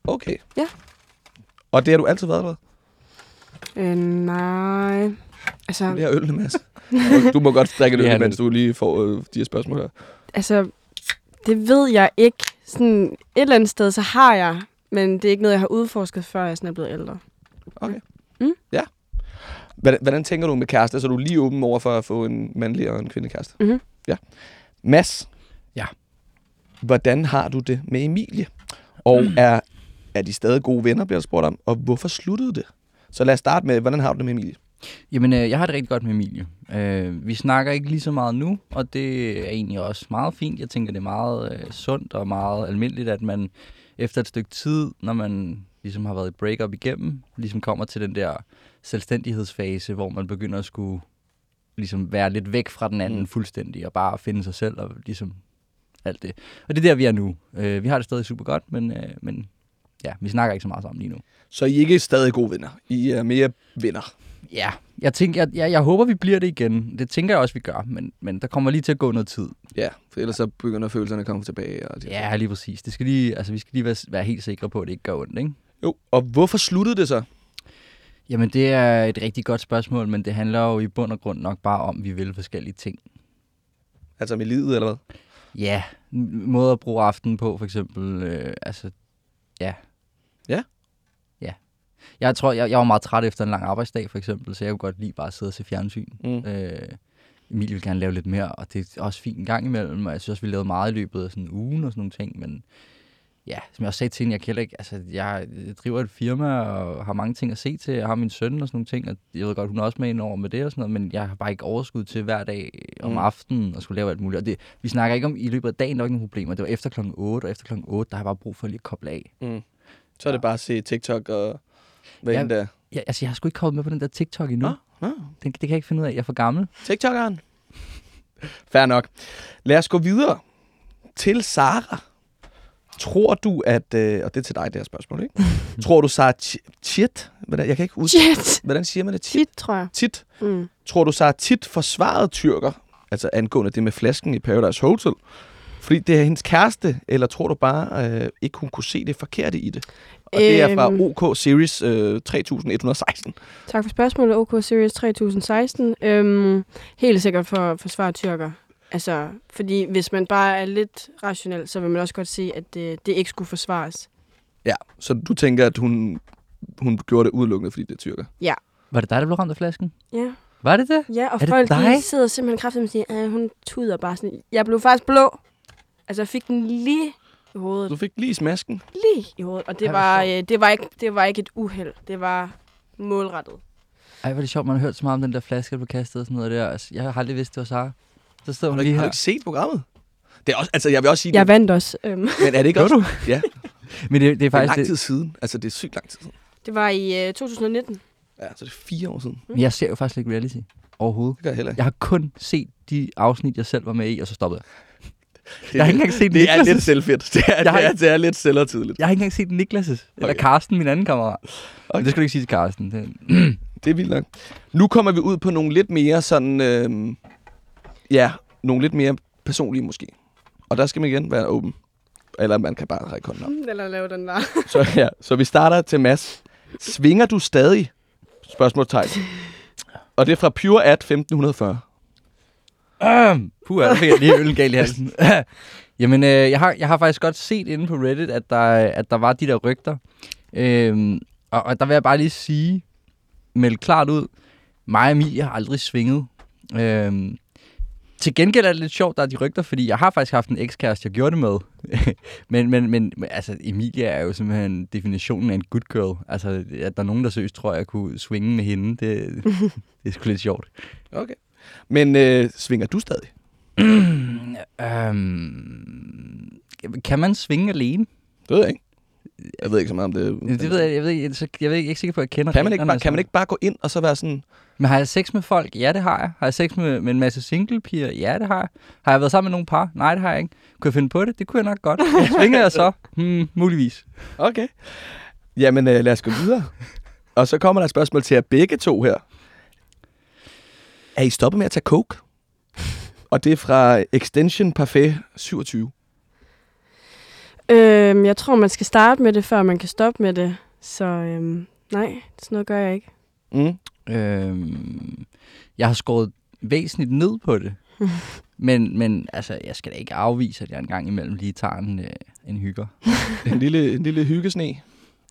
Okay. Ja. Og det har du altid været, eller hvad? øh, nej. Altså, Det her øl, Mads. Du må godt drikke et <laughs> Ja, mens du lige får øh, de her spørgsmål her. altså, det ved jeg ikke. Sådan, et eller andet sted, så har jeg, men det er ikke noget, jeg har udforsket, før jeg sådan er blevet ældre. Okay. Mm. Ja. Hvordan, hvordan tænker du med kæreste? Så er du lige åben over for at få en mandlig og en kvindelig kæreste? Mhm. Ja. Mads? Ja. Hvordan har du det med Emilie? Og er, er de stadig gode venner, bliver der spurgt om? Og hvorfor sluttede det? Så lad os starte med, hvordan har du det med Emilie? Jamen, øh, jeg har det rigtig godt med Emilie. Øh, vi snakker ikke lige så meget nu, og det er egentlig også meget fint. Jeg tænker, det er meget øh, sundt og meget almindeligt, at man efter et stykke tid, når man ligesom har været i breakup igennem, ligesom kommer til den der selvstændighedsfase, hvor man begynder at skulle ligesom være lidt væk fra den anden Mm. fuldstændig, og bare finde sig selv og ligesom alt det. Og det er der, vi er nu. Øh, vi har det stadig super godt, men, øh, men ja, vi snakker ikke så meget sammen lige nu. Så I er ikke stadig gode venner. I er mere venner. Ja, jeg, tænker, jeg, jeg, jeg håber, vi bliver det igen. Det tænker jeg også, vi gør, men, men der kommer lige til at gå noget tid. Ja, for ellers så begynder følelserne at komme tilbage. Og det. Ja, lige præcis. Det skal lige, altså, vi skal lige være, være helt sikre på, at det ikke gør ondt, ikke? Jo, og hvorfor sluttede det så? Jamen, det er et rigtig godt spørgsmål, men det handler jo i bund og grund nok bare om, at vi vil forskellige ting. Altså med livet, eller hvad? Ja, n- måde at bruge aftenen på, for eksempel. Øh, altså, ja. Ja? Ja. Jeg tror, jeg, jeg var meget træt efter en lang arbejdsdag, for eksempel, så jeg kunne godt lide bare at sidde og se fjernsyn. Mm. Øh, Emil vil gerne lave lidt mere, og det er også fint en gang imellem, og jeg synes også, vi lavede meget i løbet af sådan en ugen og sådan nogle ting, men ja, som jeg også sagde til hende, jeg kan ikke, altså, jeg driver et firma og har mange ting at se til, jeg har min søn og sådan nogle ting, og jeg ved godt, hun er også med ind over med det og sådan noget, men jeg har bare ikke overskud til hver dag om Mm. aftenen og skulle lave alt muligt. Og det, vi snakker ikke om, i løbet af dagen, der var ikke nogen problemer. Det var efter klokken 8, og efter klokken 8, der har jeg bare brug for lige at koble af. Mm. Så er det bare at se TikTok og hvad Ja. ja. end der. Jeg, altså, jeg har sgu ikke kommet med på den der TikTok endnu. Nå, nå. Det, det kan jeg ikke finde ud af. Jeg er for gammel. TikTokeren. Fair nok. Lad os gå videre til Sara. Tror du, at... Øh, og det er til dig, det her spørgsmål, ikke? <laughs> Tror du, Sara Ch- Chit... Hvordan, jeg kan ikke huske... Hvordan siger man det? Chit? Tit, tror jeg. Tit. Mm. Tror du, Sara tit forsvarede tyrker? Altså angående det med flasken i Paradise Hotel. Fordi det er hendes kæreste, eller tror du bare øh, ikke, hun kunne se det forkerte i det? Og det er fra Øhm. OK Series øh, 3116. Tak for spørgsmålet, OK Series 3016. Øhm, helt sikkert for at forsvare tyrker. Altså, fordi hvis man bare er lidt rationel, så vil man også godt se, at det, det ikke skulle forsvares. Ja, så du tænker, at hun, hun gjorde det udelukkende, fordi det er tyrker? Var det dig, der blev ramt af flasken? Ja, Var det det? ja og Er det folk de dig? sidder simpelthen kraftigt og siger, at hun tuder bare sådan. Jeg blev faktisk blå. Altså, jeg fik den lige i hovedet. Du fik lige smasken. Lige i hovedet. Og det Ej, var, øh, det var, ikke, det var ikke et uheld. Det var målrettet. Ej, hvor er det sjovt, man har hørt så meget om den der flaske, der blev kastet og sådan noget der. Altså, jeg har aldrig vidst, det var Sara. Så Har hun du, lige ikke, har du her. ikke set programmet? Det er også, altså jeg vil også sige, Jeg det, vandt også. Øhm, <laughs> men er det ikke også? Ja, <laughs> Men det, det er det er faktisk... lang tid siden. Altså det er sygt lang tid siden. det var i øh, 2019. Ja, så det er fire år siden. men jeg ser jo faktisk ikke reality overhovedet. Det gør jeg heller ikke. Jeg har kun set de afsnit, jeg selv var med i, og så stoppede jeg. Det, Jeg har ikke engang set det er Niklas'. lidt selvfedt. Det er, Jeg har det er, det er lidt selvtidligt. Jeg har ikke engang set Niklas' eller Okay. Karsten, min anden kammerat. Okay. Okay. Det skal du ikke sige til Karsten. Det, Det er vildt nok. Nu kommer vi ud på nogle lidt mere sådan... Øh, ja, nogle lidt mere personlige måske. Og der skal man igen være åben. Eller man kan bare række hånden op. Eller lave den der. <laughs> Så, ja, så vi starter til Mads. Svinger du stadig? Spørgsmålstegn. Og det er fra Pure Ad 1540. Øhm, puh, der fik jeg lige øllen galt i halsen. <laughs> Jamen, øh, jeg, har, jeg har faktisk godt set inde på Reddit, at der, at der var de der rygter. Øhm, og, og der vil jeg bare lige sige, meld klart ud, mig og Emilie har aldrig svinget. Øhm, til gengæld er det lidt sjovt, der er de rygter, fordi jeg har faktisk haft en ekskæreste, jeg gjorde det med. <laughs> men, men, men, altså, Emilie er jo simpelthen definitionen af en good girl. Altså, at der er nogen, der seriøst tror, jeg kunne swinge med hende, det, <laughs> det er sgu lidt sjovt. Okay. Men øh, svinger du stadig? <clears throat> øhm, kan man svinge alene? Det ved jeg ikke. Jeg ved ikke så meget om det. Det ved jeg, jeg ved, ikke, så, jeg ved ikke, jeg er ikke sikker på, at jeg kender Kan man, ikke bare, kan man sådan. ikke bare gå ind og så være sådan... Men har jeg sex med folk? Ja, det har jeg. Har jeg sex med, med en masse single piger? Ja, det har jeg. Har jeg været sammen med nogle par? Nej, det har jeg ikke. Kunne jeg finde på det? Det kunne jeg nok godt. Svinger jeg så? Hmm, muligvis. Okay. Jamen, øh, lad os gå videre. Og så kommer der et spørgsmål til jer begge to her. Er I stoppet med at tage coke? Og det er fra Extension Parfait 27. Øhm, jeg tror, man skal starte med det, før man kan stoppe med det. Så øhm, nej, sådan noget gør jeg ikke. Mm. Øhm, jeg har skåret væsentligt ned på det. <laughs> Men, men altså, jeg skal da ikke afvise, at jeg en gang imellem lige tager en, øh, en hygger. <laughs> En lille, en lille hyggesne.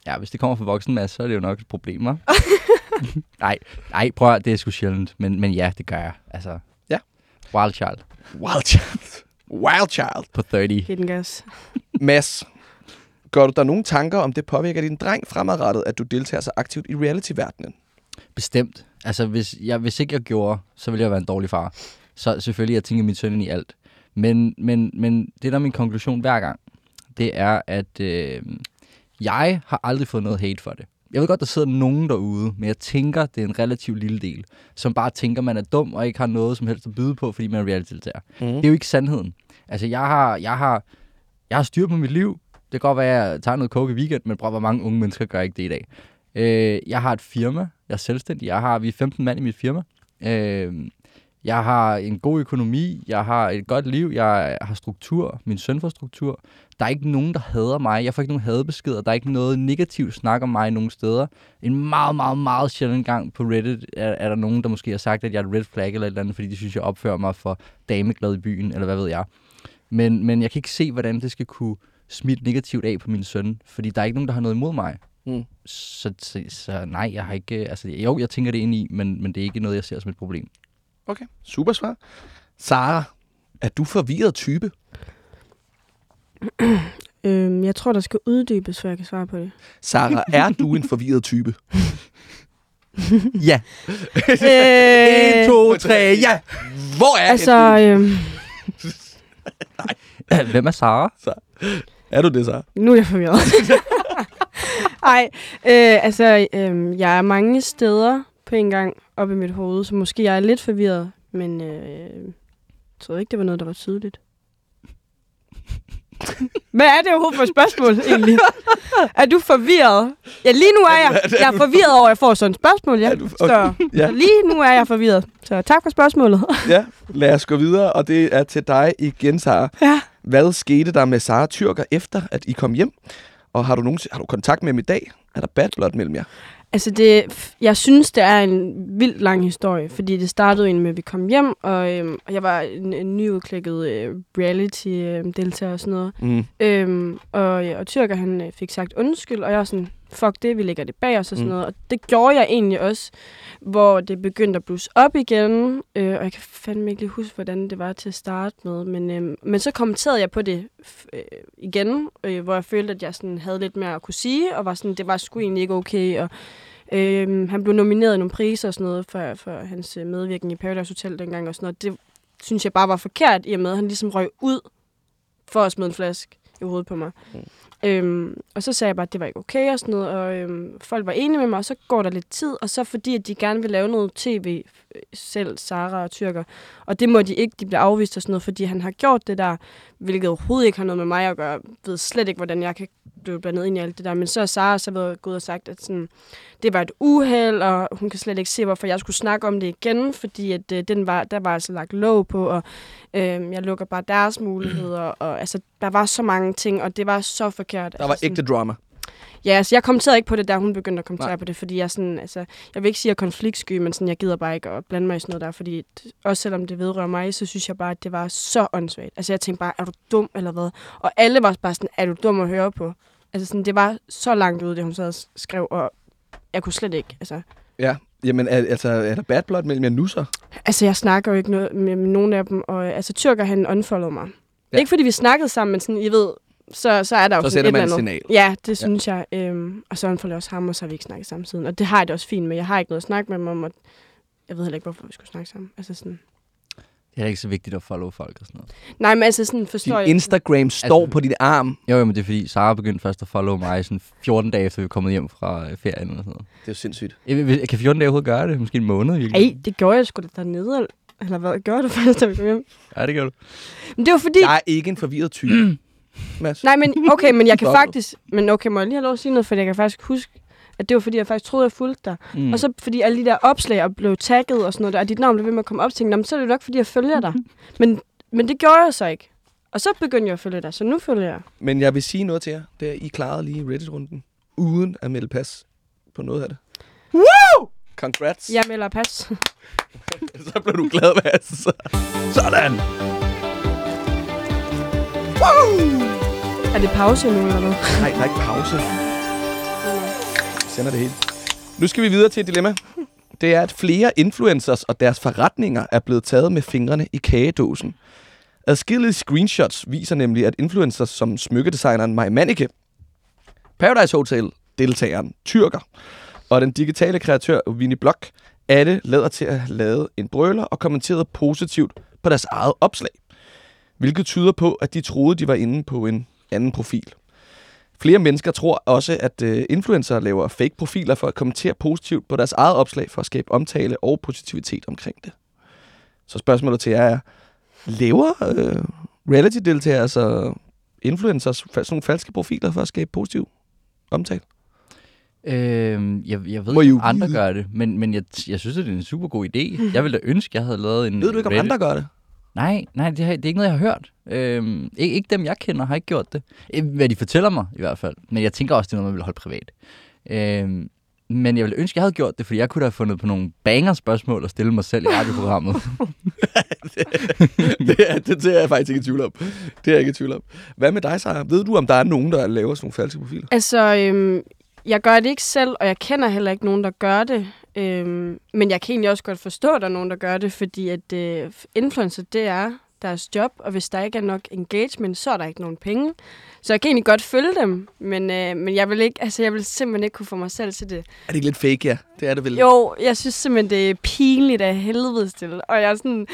Ja, hvis det kommer fra voksen masse, så er det jo nok et problem, hva'? <laughs> nej, nej, prøv at, det er sgu sjældent. Men, men ja, det gør jeg. Altså, Ja. Wild child Wild child. Wild child. på 30. Giv den gas. Mads, gør du der nogle tanker om det påvirker din dreng fremadrettet, at du deltager så aktivt i reality-verdenen? Bestemt. Altså, hvis, jeg, hvis ikke jeg gjorde, så ville jeg være en dårlig far. Så selvfølgelig, jeg tænker min søn ind i alt. Men, men, men det, der er min konklusion hver gang, det er, at øh, jeg har aldrig fået noget hate for det. Jeg ved godt, der sidder nogen derude, men jeg tænker, det er en relativt lille del, som bare tænker, man er dum og ikke har noget som helst at byde på, fordi man er reality-deltager. Mm. Det er jo ikke sandheden. Altså, jeg har, jeg har, jeg har styr på mit liv. Det kan godt være, at jeg tager noget coke i weekend, men prøv, hvor mange unge mennesker gør ikke det i dag. Øh, jeg har et firma. Jeg er selvstændig. Jeg har, vi er 15 mand i mit firma. Øh, jeg har en god økonomi. Jeg har et godt liv. Jeg har struktur. Min søn får struktur. Der er ikke nogen, der hader mig. Jeg får ikke nogen hadebeskeder. Der er ikke noget negativt snak om mig nogen steder. En meget, meget, meget sjældent gang på Reddit er, er der nogen, der måske har sagt, at jeg er et red flag eller et eller andet, fordi de synes, jeg opfører mig for dameglad i byen, eller hvad ved jeg. Men, men jeg kan ikke se, hvordan det skal kunne smitte negativt af på min søn, fordi der er ikke nogen, der har noget imod mig. Mm. Så, så, så nej, jeg har ikke... Altså, jo, jeg tænker det ind i, men, men det er ikke noget, jeg ser som et problem. Okay, super svar. Sara, er du forvirret type? <clears throat> Øhm, jeg tror, der skal uddybes, før jeg kan svare på det. Sara, <laughs> er du en forvirret type? <laughs> Ja. øh, 1, 2, 3, ja! Hvor er altså... øhm, <laughs> Hvem er Sara? Er du det, Sara? nu er jeg forvirret. Ej, øh, altså, øh, jeg er mange steder på en gang op i mit hoved, så måske jeg er lidt forvirret, men øh, jeg troede ikke, det var noget, der var tydeligt. Hvad er det overhovedet for et spørgsmål, egentlig? Er du forvirret? Ja, lige nu er jeg. Jeg er forvirret over, at jeg får sådan et spørgsmål, ja. Du- Så, Ja. så lige nu er jeg forvirret. Så tak for spørgsmålet. Ja, lad os gå videre, og det er til dig igen, Sara. Ja. Hvad skete der med Sara Tyrker efter, at I kom hjem? Og har du, nogen, har du kontakt med ham i dag? Er der bad blood mellem jer? Altså, det, jeg synes, det er en vildt lang historie, fordi det startede egentlig med, at vi kom hjem, og, øhm, og jeg var en, en nyudklækket øh, reality-deltager og sådan noget. Mm. Øhm, og, ja, og Tyrker, han øh, fik sagt undskyld, og jeg var sådan, fuck det, vi lægger det bag os og sådan Mm. noget. Og det gjorde jeg egentlig også, hvor det begyndte at blusse op igen, øh, og jeg kan fandme ikke lige huske, hvordan det var til at starte med, men, øh, men så kommenterede jeg på det øh, igen, øh, hvor jeg følte, at jeg sådan havde lidt mere at kunne sige, og var sådan, det var sgu egentlig ikke okay, og øh, han blev nomineret i nogle priser og sådan noget for, for hans øh, medvirkning i Paradise Hotel dengang og sådan noget. Det synes jeg bare var forkert, i og med, at han ligesom røg ud for at smide en flaske i hovedet på mig. Mm. Øhm, og så sagde jeg bare, at det var ikke okay og sådan noget, og øhm, folk var enige med mig, og så går der lidt tid, og så fordi, at de gerne vil lave noget tv, øh, selv Sara og Tyrker, og det må de ikke, de bliver afvist og sådan noget, fordi han har gjort det der, hvilket overhovedet ikke har noget med mig at gøre, Jeg ved slet ikke, hvordan jeg kan blive blandet ind i alt det der, men så er Sara så været gået og sagt, at sådan, det var et uheld, og hun kan slet ikke se, hvorfor jeg skulle snakke om det igen, fordi at, øh, den var, der var altså lagt låg på, og øh, jeg lukker bare deres muligheder, og altså, der var så mange ting, og det var så forkert. Der var altså, sådan, ægte drama. Ja, altså jeg kommenterede ikke på det, da hun begyndte at kommentere Nej. på det, fordi jeg sådan, altså, jeg vil ikke sige, at jeg er konfliktsky, men sådan, jeg gider bare ikke at blande mig i sådan noget der, fordi også selvom det vedrører mig, så synes jeg bare, at det var så åndssvagt. Altså jeg tænkte bare, er du dum eller hvad? Og alle var bare sådan, er du dum at høre på? Altså sådan, det var så langt ude, det hun sad og skrev, og jeg kunne slet ikke, altså. Ja, jamen er, altså, er der bad blood mellem jer nu så? Altså, jeg snakker jo ikke noget med, med nogen af dem, og altså, Tyrker, han unfollowede mig. Ja. Ikke fordi vi snakkede sammen, men sådan, I ved, så, så er der jo Så sådan sender et man eller et andet. signal. Ja, det synes ja. jeg. Øhm, og så unfollowede jeg også ham, og så har vi ikke snakket sammen siden. Og det har jeg det også fint med. Jeg har ikke noget at snakke med dem om, og jeg ved heller ikke, hvorfor vi skulle snakke sammen. Altså sådan. Det er ikke så vigtigt at follow folk og sådan noget. Nej, men altså sådan forstår Din jeg... Instagram står Altså- på dit arm. Jo, jo, men det er fordi, Sara begyndte først at follow mig sådan 14 dage efter, vi er kommet hjem fra øh, ferien eller sådan noget. Det er jo sindssygt. Jeg, kan 14 dage overhovedet gøre det? Måske en måned? virkelig? Ej, det gjorde jeg sgu da dernede. Eller- hvad gjorde du faktisk, da vi kom hjem? Ja, det gør du. Men det var fordi... Jeg er ikke en forvirret type, Mads. Nej, men okay, men jeg <laughs> kan faktisk... Men okay, må jeg lige have lov at sige noget, for jeg kan faktisk huske, at det var fordi, jeg faktisk troede, jeg fulgte dig. Mm. Og så fordi alle de der opslag og blev tagget og sådan noget der, og dit navn blev ved med at komme op, tænkte jeg, "Nå, men så er det jo nok, fordi jeg følger dig. <laughs> men, men det gjorde jeg så ikke. Og så begyndte jeg at følge dig, så nu følger jeg. Men jeg vil sige noget til jer. Det er, I klarede lige Reddit-runden, uden at melde pas på noget af det. Woo! Congrats. Jeg melder pas. <laughs> Så blev du glad, Mads. Sådan. Woo! er det pause nu, eller hvad? Nej, der er ikke pause. sender det hele. Nu skal vi videre til et dilemma. Det er, at flere influencers og deres forretninger er blevet taget med fingrene i kagedåsen. Adskillige screenshots viser nemlig, at influencers som smykkedesigneren Maja Manike, Paradise Hotel deltageren Tyrker og den digitale kreatør Vinnie Block alle lader til at have lavet en brøler og kommenteret positivt på deres eget opslag. Hvilket tyder på, at de troede, de var inde på en anden profil. Flere mennesker tror også, at øh, influencer laver fake-profiler for at kommentere positivt på deres eget opslag for at skabe omtale og positivitet omkring det. Så spørgsmålet til jer er, laver øh, reality-deltagere, altså influencers, sådan nogle falske profiler for at skabe positiv omtale? Øhm, jeg, jeg ved Må ikke, om andre gør det, men, men jeg, jeg synes, at det er en super god idé. Jeg ville da ønske, jeg havde lavet en Ved du ikke, om Reddit- andre gør det? Nej, nej, det, har, det er ikke noget, jeg har hørt. Øhm, ikke, ikke dem, jeg kender, har ikke gjort det. Eh, Hvad de fortæller mig, i hvert fald. Men jeg tænker også, det er noget, man vil holde privat. Øhm, men jeg ville ønske, jeg havde gjort det, fordi jeg kunne da have fundet på nogle banger spørgsmål og stille mig selv i radioprogrammet. <laughs> <laughs> det, er, det, det er jeg faktisk ikke i tvivl om. Det er jeg ikke i tvivl om. Hvad med dig, Sarah? Ved du, om der er nogen, der laver sådan nogle falske profiler? Altså, øhm, jeg gør det ikke selv, og jeg kender heller ikke nogen, der gør det. Øhm, men jeg kan egentlig også godt forstå, at der er nogen, der gør det, fordi at øh, influencer, det er deres job, og hvis der ikke er nok engagement, så er der ikke nogen penge. Så jeg kan egentlig godt følge dem, men, øh, men jeg vil ikke, altså jeg vil simpelthen ikke kunne få mig selv til det. Er det ikke lidt fake, ja? Det er det vel. Jo, jeg synes simpelthen, det er pinligt af helvede til. Og jeg er sådan,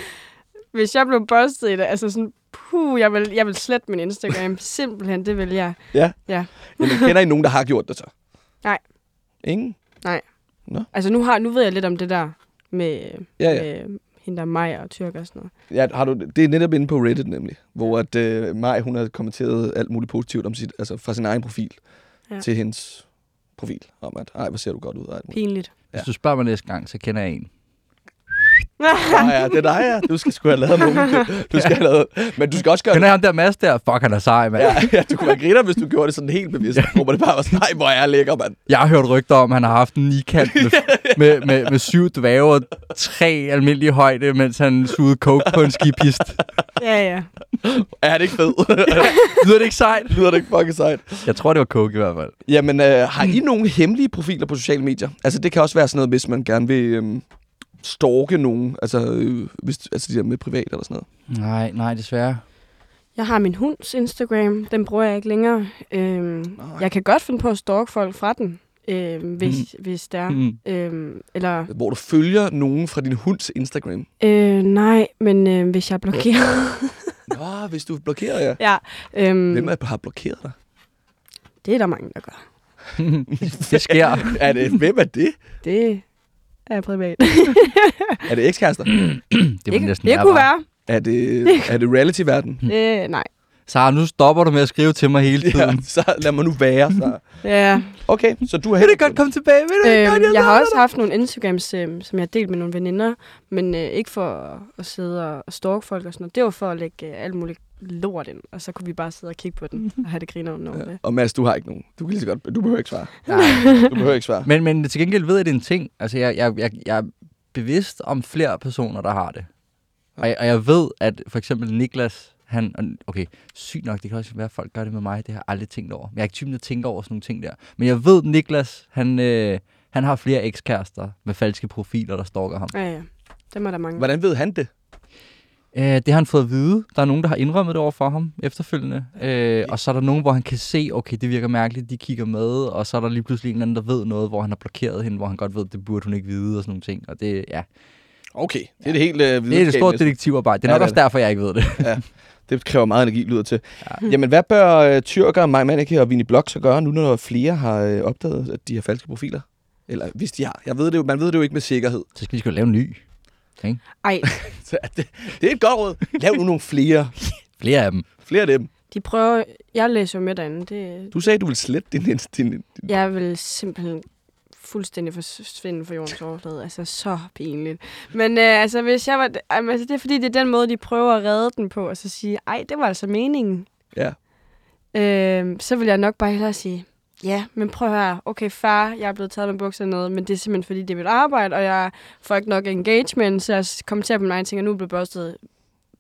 hvis jeg blev bustet i det, altså sådan, puh, jeg vil, jeg vil slette min Instagram. <laughs> simpelthen, det vil jeg. Ja. Ja. Jamen, kender I nogen, der har gjort det så? Nej. Ingen? Altså nu, har, nu ved jeg lidt om det der med, Ja, ja. med hende der Maja og Tyrk og sådan noget. ja har du, det er netop inde på Reddit nemlig, hvor at, øh, Maj, hun har kommenteret alt muligt positivt om sit, altså fra sin egen profil ja. Ja. til hendes profil. Om at, ej, hvor ser du godt ud. muligt. Pinligt. Hvis du spørger mig næste gang, så kender jeg en. Nå ja, det er dig, ja. Du skal sgu have lavet nogen. Du skal have lavet, men du skal også gøre Kender ham der Mads der? Fuck, han er sej, mand. Ja, ja, du kunne være griner, hvis du gjorde det sådan helt bevidst. Hvor det bare var sådan, nej, hvor er jeg lækker, mand. Jeg har hørt rygter om, at han har haft en nikant med, <laughs> med, med, med syv dvæve og tre almindelige højde, mens han sugede coke på en skipist. ja, ja. Er det ikke fedt? <laughs> Lyder det ikke sejt? Lyder det ikke fucking sejt? Jeg tror, det var coke i hvert fald. Jamen, øh, har I nogle hemmelige profiler på sociale medier? Altså, det kan også være sådan noget, hvis man gerne vil øh, stalke nogen. Altså, øh, hvis, altså de der med privat eller sådan noget. Nej, nej, desværre. Jeg har min hunds Instagram. Den bruger jeg ikke længere. Øhm, jeg kan godt finde på at stalke folk fra den, øhm, hvis, mm. hvis det er. Mm. Øhm, eller, Hvor du følger nogen fra din hunds Instagram. øh, nej, men øh, hvis jeg blokerer. <laughs> Nå, hvis du blokerer, ja. ja, øhm, Hvem er, har blokeret dig? det er der mange, der gør. <laughs> Det sker. <laughs> Er det, hvem er det? Det er privat. <laughs> Er det ekskærester? Det, det, må næsten det kunne være. Er det, er det reality-verden? <laughs> Øh, nej. Sara, nu stopper du med at skrive til mig hele tiden. Ja, så lad mig nu være. Så. Ja. Okay, så du har Vil du godt komme tilbage? Vil du Øhm, godt? jeg har også haft nogle Instagrams, øh, som jeg har delt med nogle veninder, men øh, ikke for at, sidde og, og stalke folk og sådan noget. Det var for at lægge øh, alt muligt lort ind, og så kunne vi bare sidde og kigge på den og have det griner <laughs> over Ja. det. Og Mads, du har ikke nogen. Du kan lige så godt. Du behøver ikke svare. Nej. <laughs> Du behøver ikke svare. Men, men til gengæld ved jeg, det er en ting. Altså, jeg, jeg, jeg, jeg er bevidst om flere personer, der har det. Og jeg, og jeg ved, at for eksempel Niklas, han... Okay, sygt nok, det kan også være, at folk gør det med mig. Det har jeg aldrig tænkt over. Men jeg er ikke typen, der tænker over sådan nogle ting der. Men jeg ved, at Niklas, han, øh, han har flere ekskærester med falske profiler, der stalker ham. Ja, ja. Dem er der mange. Hvordan ved han det? Øh, det har han fået at vide. Der er nogen, der har indrømmet det over for ham efterfølgende. Øh, og så er der nogen, hvor han kan se, okay, det virker mærkeligt, de kigger med. Og så er der lige pludselig en eller anden, der ved noget, hvor han har blokeret hende, hvor han godt ved, det burde hun ikke vide og sådan nogle ting. Og det, ja, Okay, det er det helt uh, det er et stort detektivarbejde. Det er Ja, nok det er også derfor, jeg ikke ved det. Det kræver meget energi, lyder til. Ja. Jamen, hvad bør uh, Tyrker, Maja Manike og Vinnie Blok så gøre, nu når flere har uh, opdaget, at de har falske profiler? Eller hvis de har. Jeg ved det jo, man ved det jo ikke med sikkerhed. Så skal de sgu lave en ny. Ej, <laughs> Så det, det er et godt råd. Lav nu nogle flere. <laughs> Flere af dem. Flere af dem. de prøver... Jeg læser jo med derinde. Det, Du sagde, du ville slette din... din, din, jeg vil simpelthen fuldstændig forsvinde fra jordens overflade. Altså, så pinligt. Men øh, altså, hvis jeg var... Altså, det er fordi, det er den måde, de prøver at redde den på, og så sige, ej, det var altså meningen. Ja. Øh, så vil jeg nok bare hellere sige, ja, men prøv høre, okay, far, jeg er blevet taget med bukserne ned, men det er simpelthen fordi, det er mit arbejde, og jeg får ikke nok engagement, så jeg kommenterer på ting, og nu er jeg blevet bustet.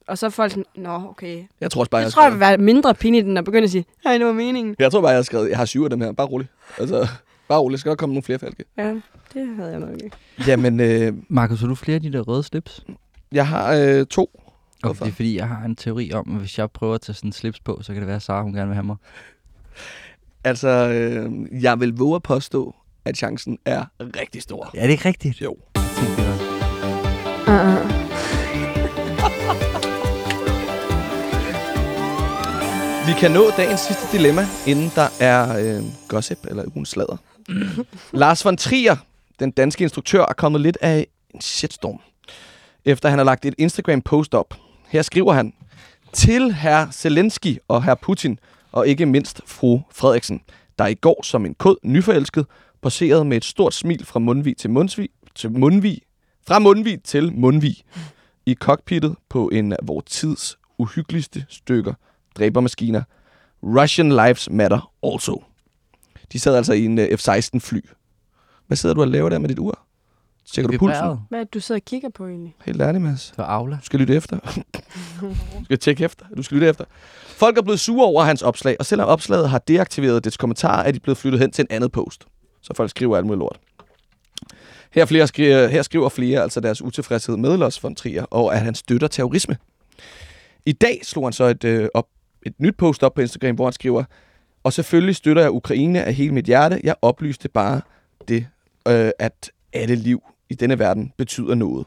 Og så er folk sådan, nå, okay. Jeg tror også bare, jeg, Jeg tror, jeg vil være mindre pinligt, end at begynde at sige, nej, det var meningen. jeg tror bare, jeg har skrevet, jeg har syv af dem her. Bare rolig. Altså, bare rolig. Der skal nok komme nogle flere falke. Ja, det havde jeg nok ikke. Jamen, øh, Markus, har du flere af de der røde slips? jeg har øh, to. Okay, Hvorfor? det er fordi, jeg har en teori om, at hvis jeg prøver at tage sådan en slips på, så kan det være, at Sara, hun gerne vil have mig. Altså, øh, jeg vil våge at påstå, at chancen er rigtig stor. Ja, det er ikke rigtigt. Jo. Uh-uh. <laughs> Vi kan nå dagens sidste dilemma, inden der er øh, gossip eller ugens sladder. <laughs> Lars von Trier, den danske instruktør, er kommet lidt af en shitstorm, efter han har lagt et Instagram-post op. Her skriver han, til herr Zelensky og herr Putin, og ikke mindst fru Frederiksen, der i går som en kod nyforelsket poserede med et stort smil fra mundvig til mundsvig, til mundvig, fra mundvig til mundvig, i cockpittet på en af vores tids uhyggeligste stykker dræbermaskiner, Russian Lives Matter Also. De sad altså i en øh, F-16 fly. Hvad sidder du og laver der med dit ur? Tjekker du pulsen? Hvad er det, du sidder og kigger på egentlig? Helt ærligt, Mads. Det var Aula. Du skal lytte efter. <laughs> du skal tjekke efter. Du skal lytte efter. Folk er blevet sure over hans opslag, og selvom opslaget har deaktiveret dets kommentarer, er de blevet flyttet hen til en andet post. Så folk skriver alt muligt lort. Her, flere skriver, her skriver flere altså deres utilfredshed med Lars von Trier, og at han støtter terrorisme. I dag slog han så et, øh, op, et nyt post op på Instagram, hvor han skriver, og selvfølgelig støtter jeg Ukraine af hele mit hjerte. Jeg oplyste bare det, øh, at alle liv i denne verden betyder noget.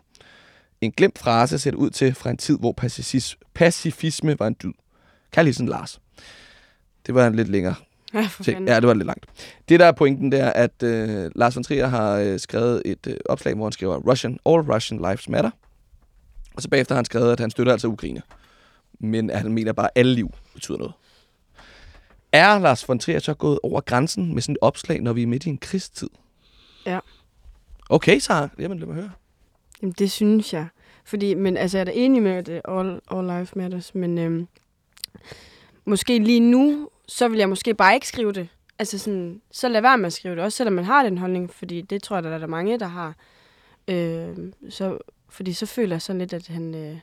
En glemt frase ser ud til fra en tid, hvor pacifis- pacifisme var en dyd. Kald hilsen Lars. Det var en lidt længere Ja, ting. Ja, det var lidt langt. Det der er pointen, det er, at øh, Lars von Trier har øh, skrevet et øh, opslag, hvor han skriver, Russian, All Russian Lives Matter. Og så bagefter har han skrevet, at han støtter altså Ukraine. Men at han mener bare, at alle liv betyder noget. Er Lars von Trier så gået over grænsen med sådan et opslag, når vi er midt i en krigstid? Ja. Okay, Sara. Jamen, lad mig høre. Jamen, det synes jeg. Fordi, men altså, jeg er da enig med, at det er all, all life matters, men øhm, måske lige nu, så vil jeg måske bare ikke skrive det. Altså sådan, så lad være med at skrive det, også selvom man har den holdning, fordi det tror jeg, der er der mange, der har. Øh, så, fordi så føler jeg sådan lidt, at han, øh,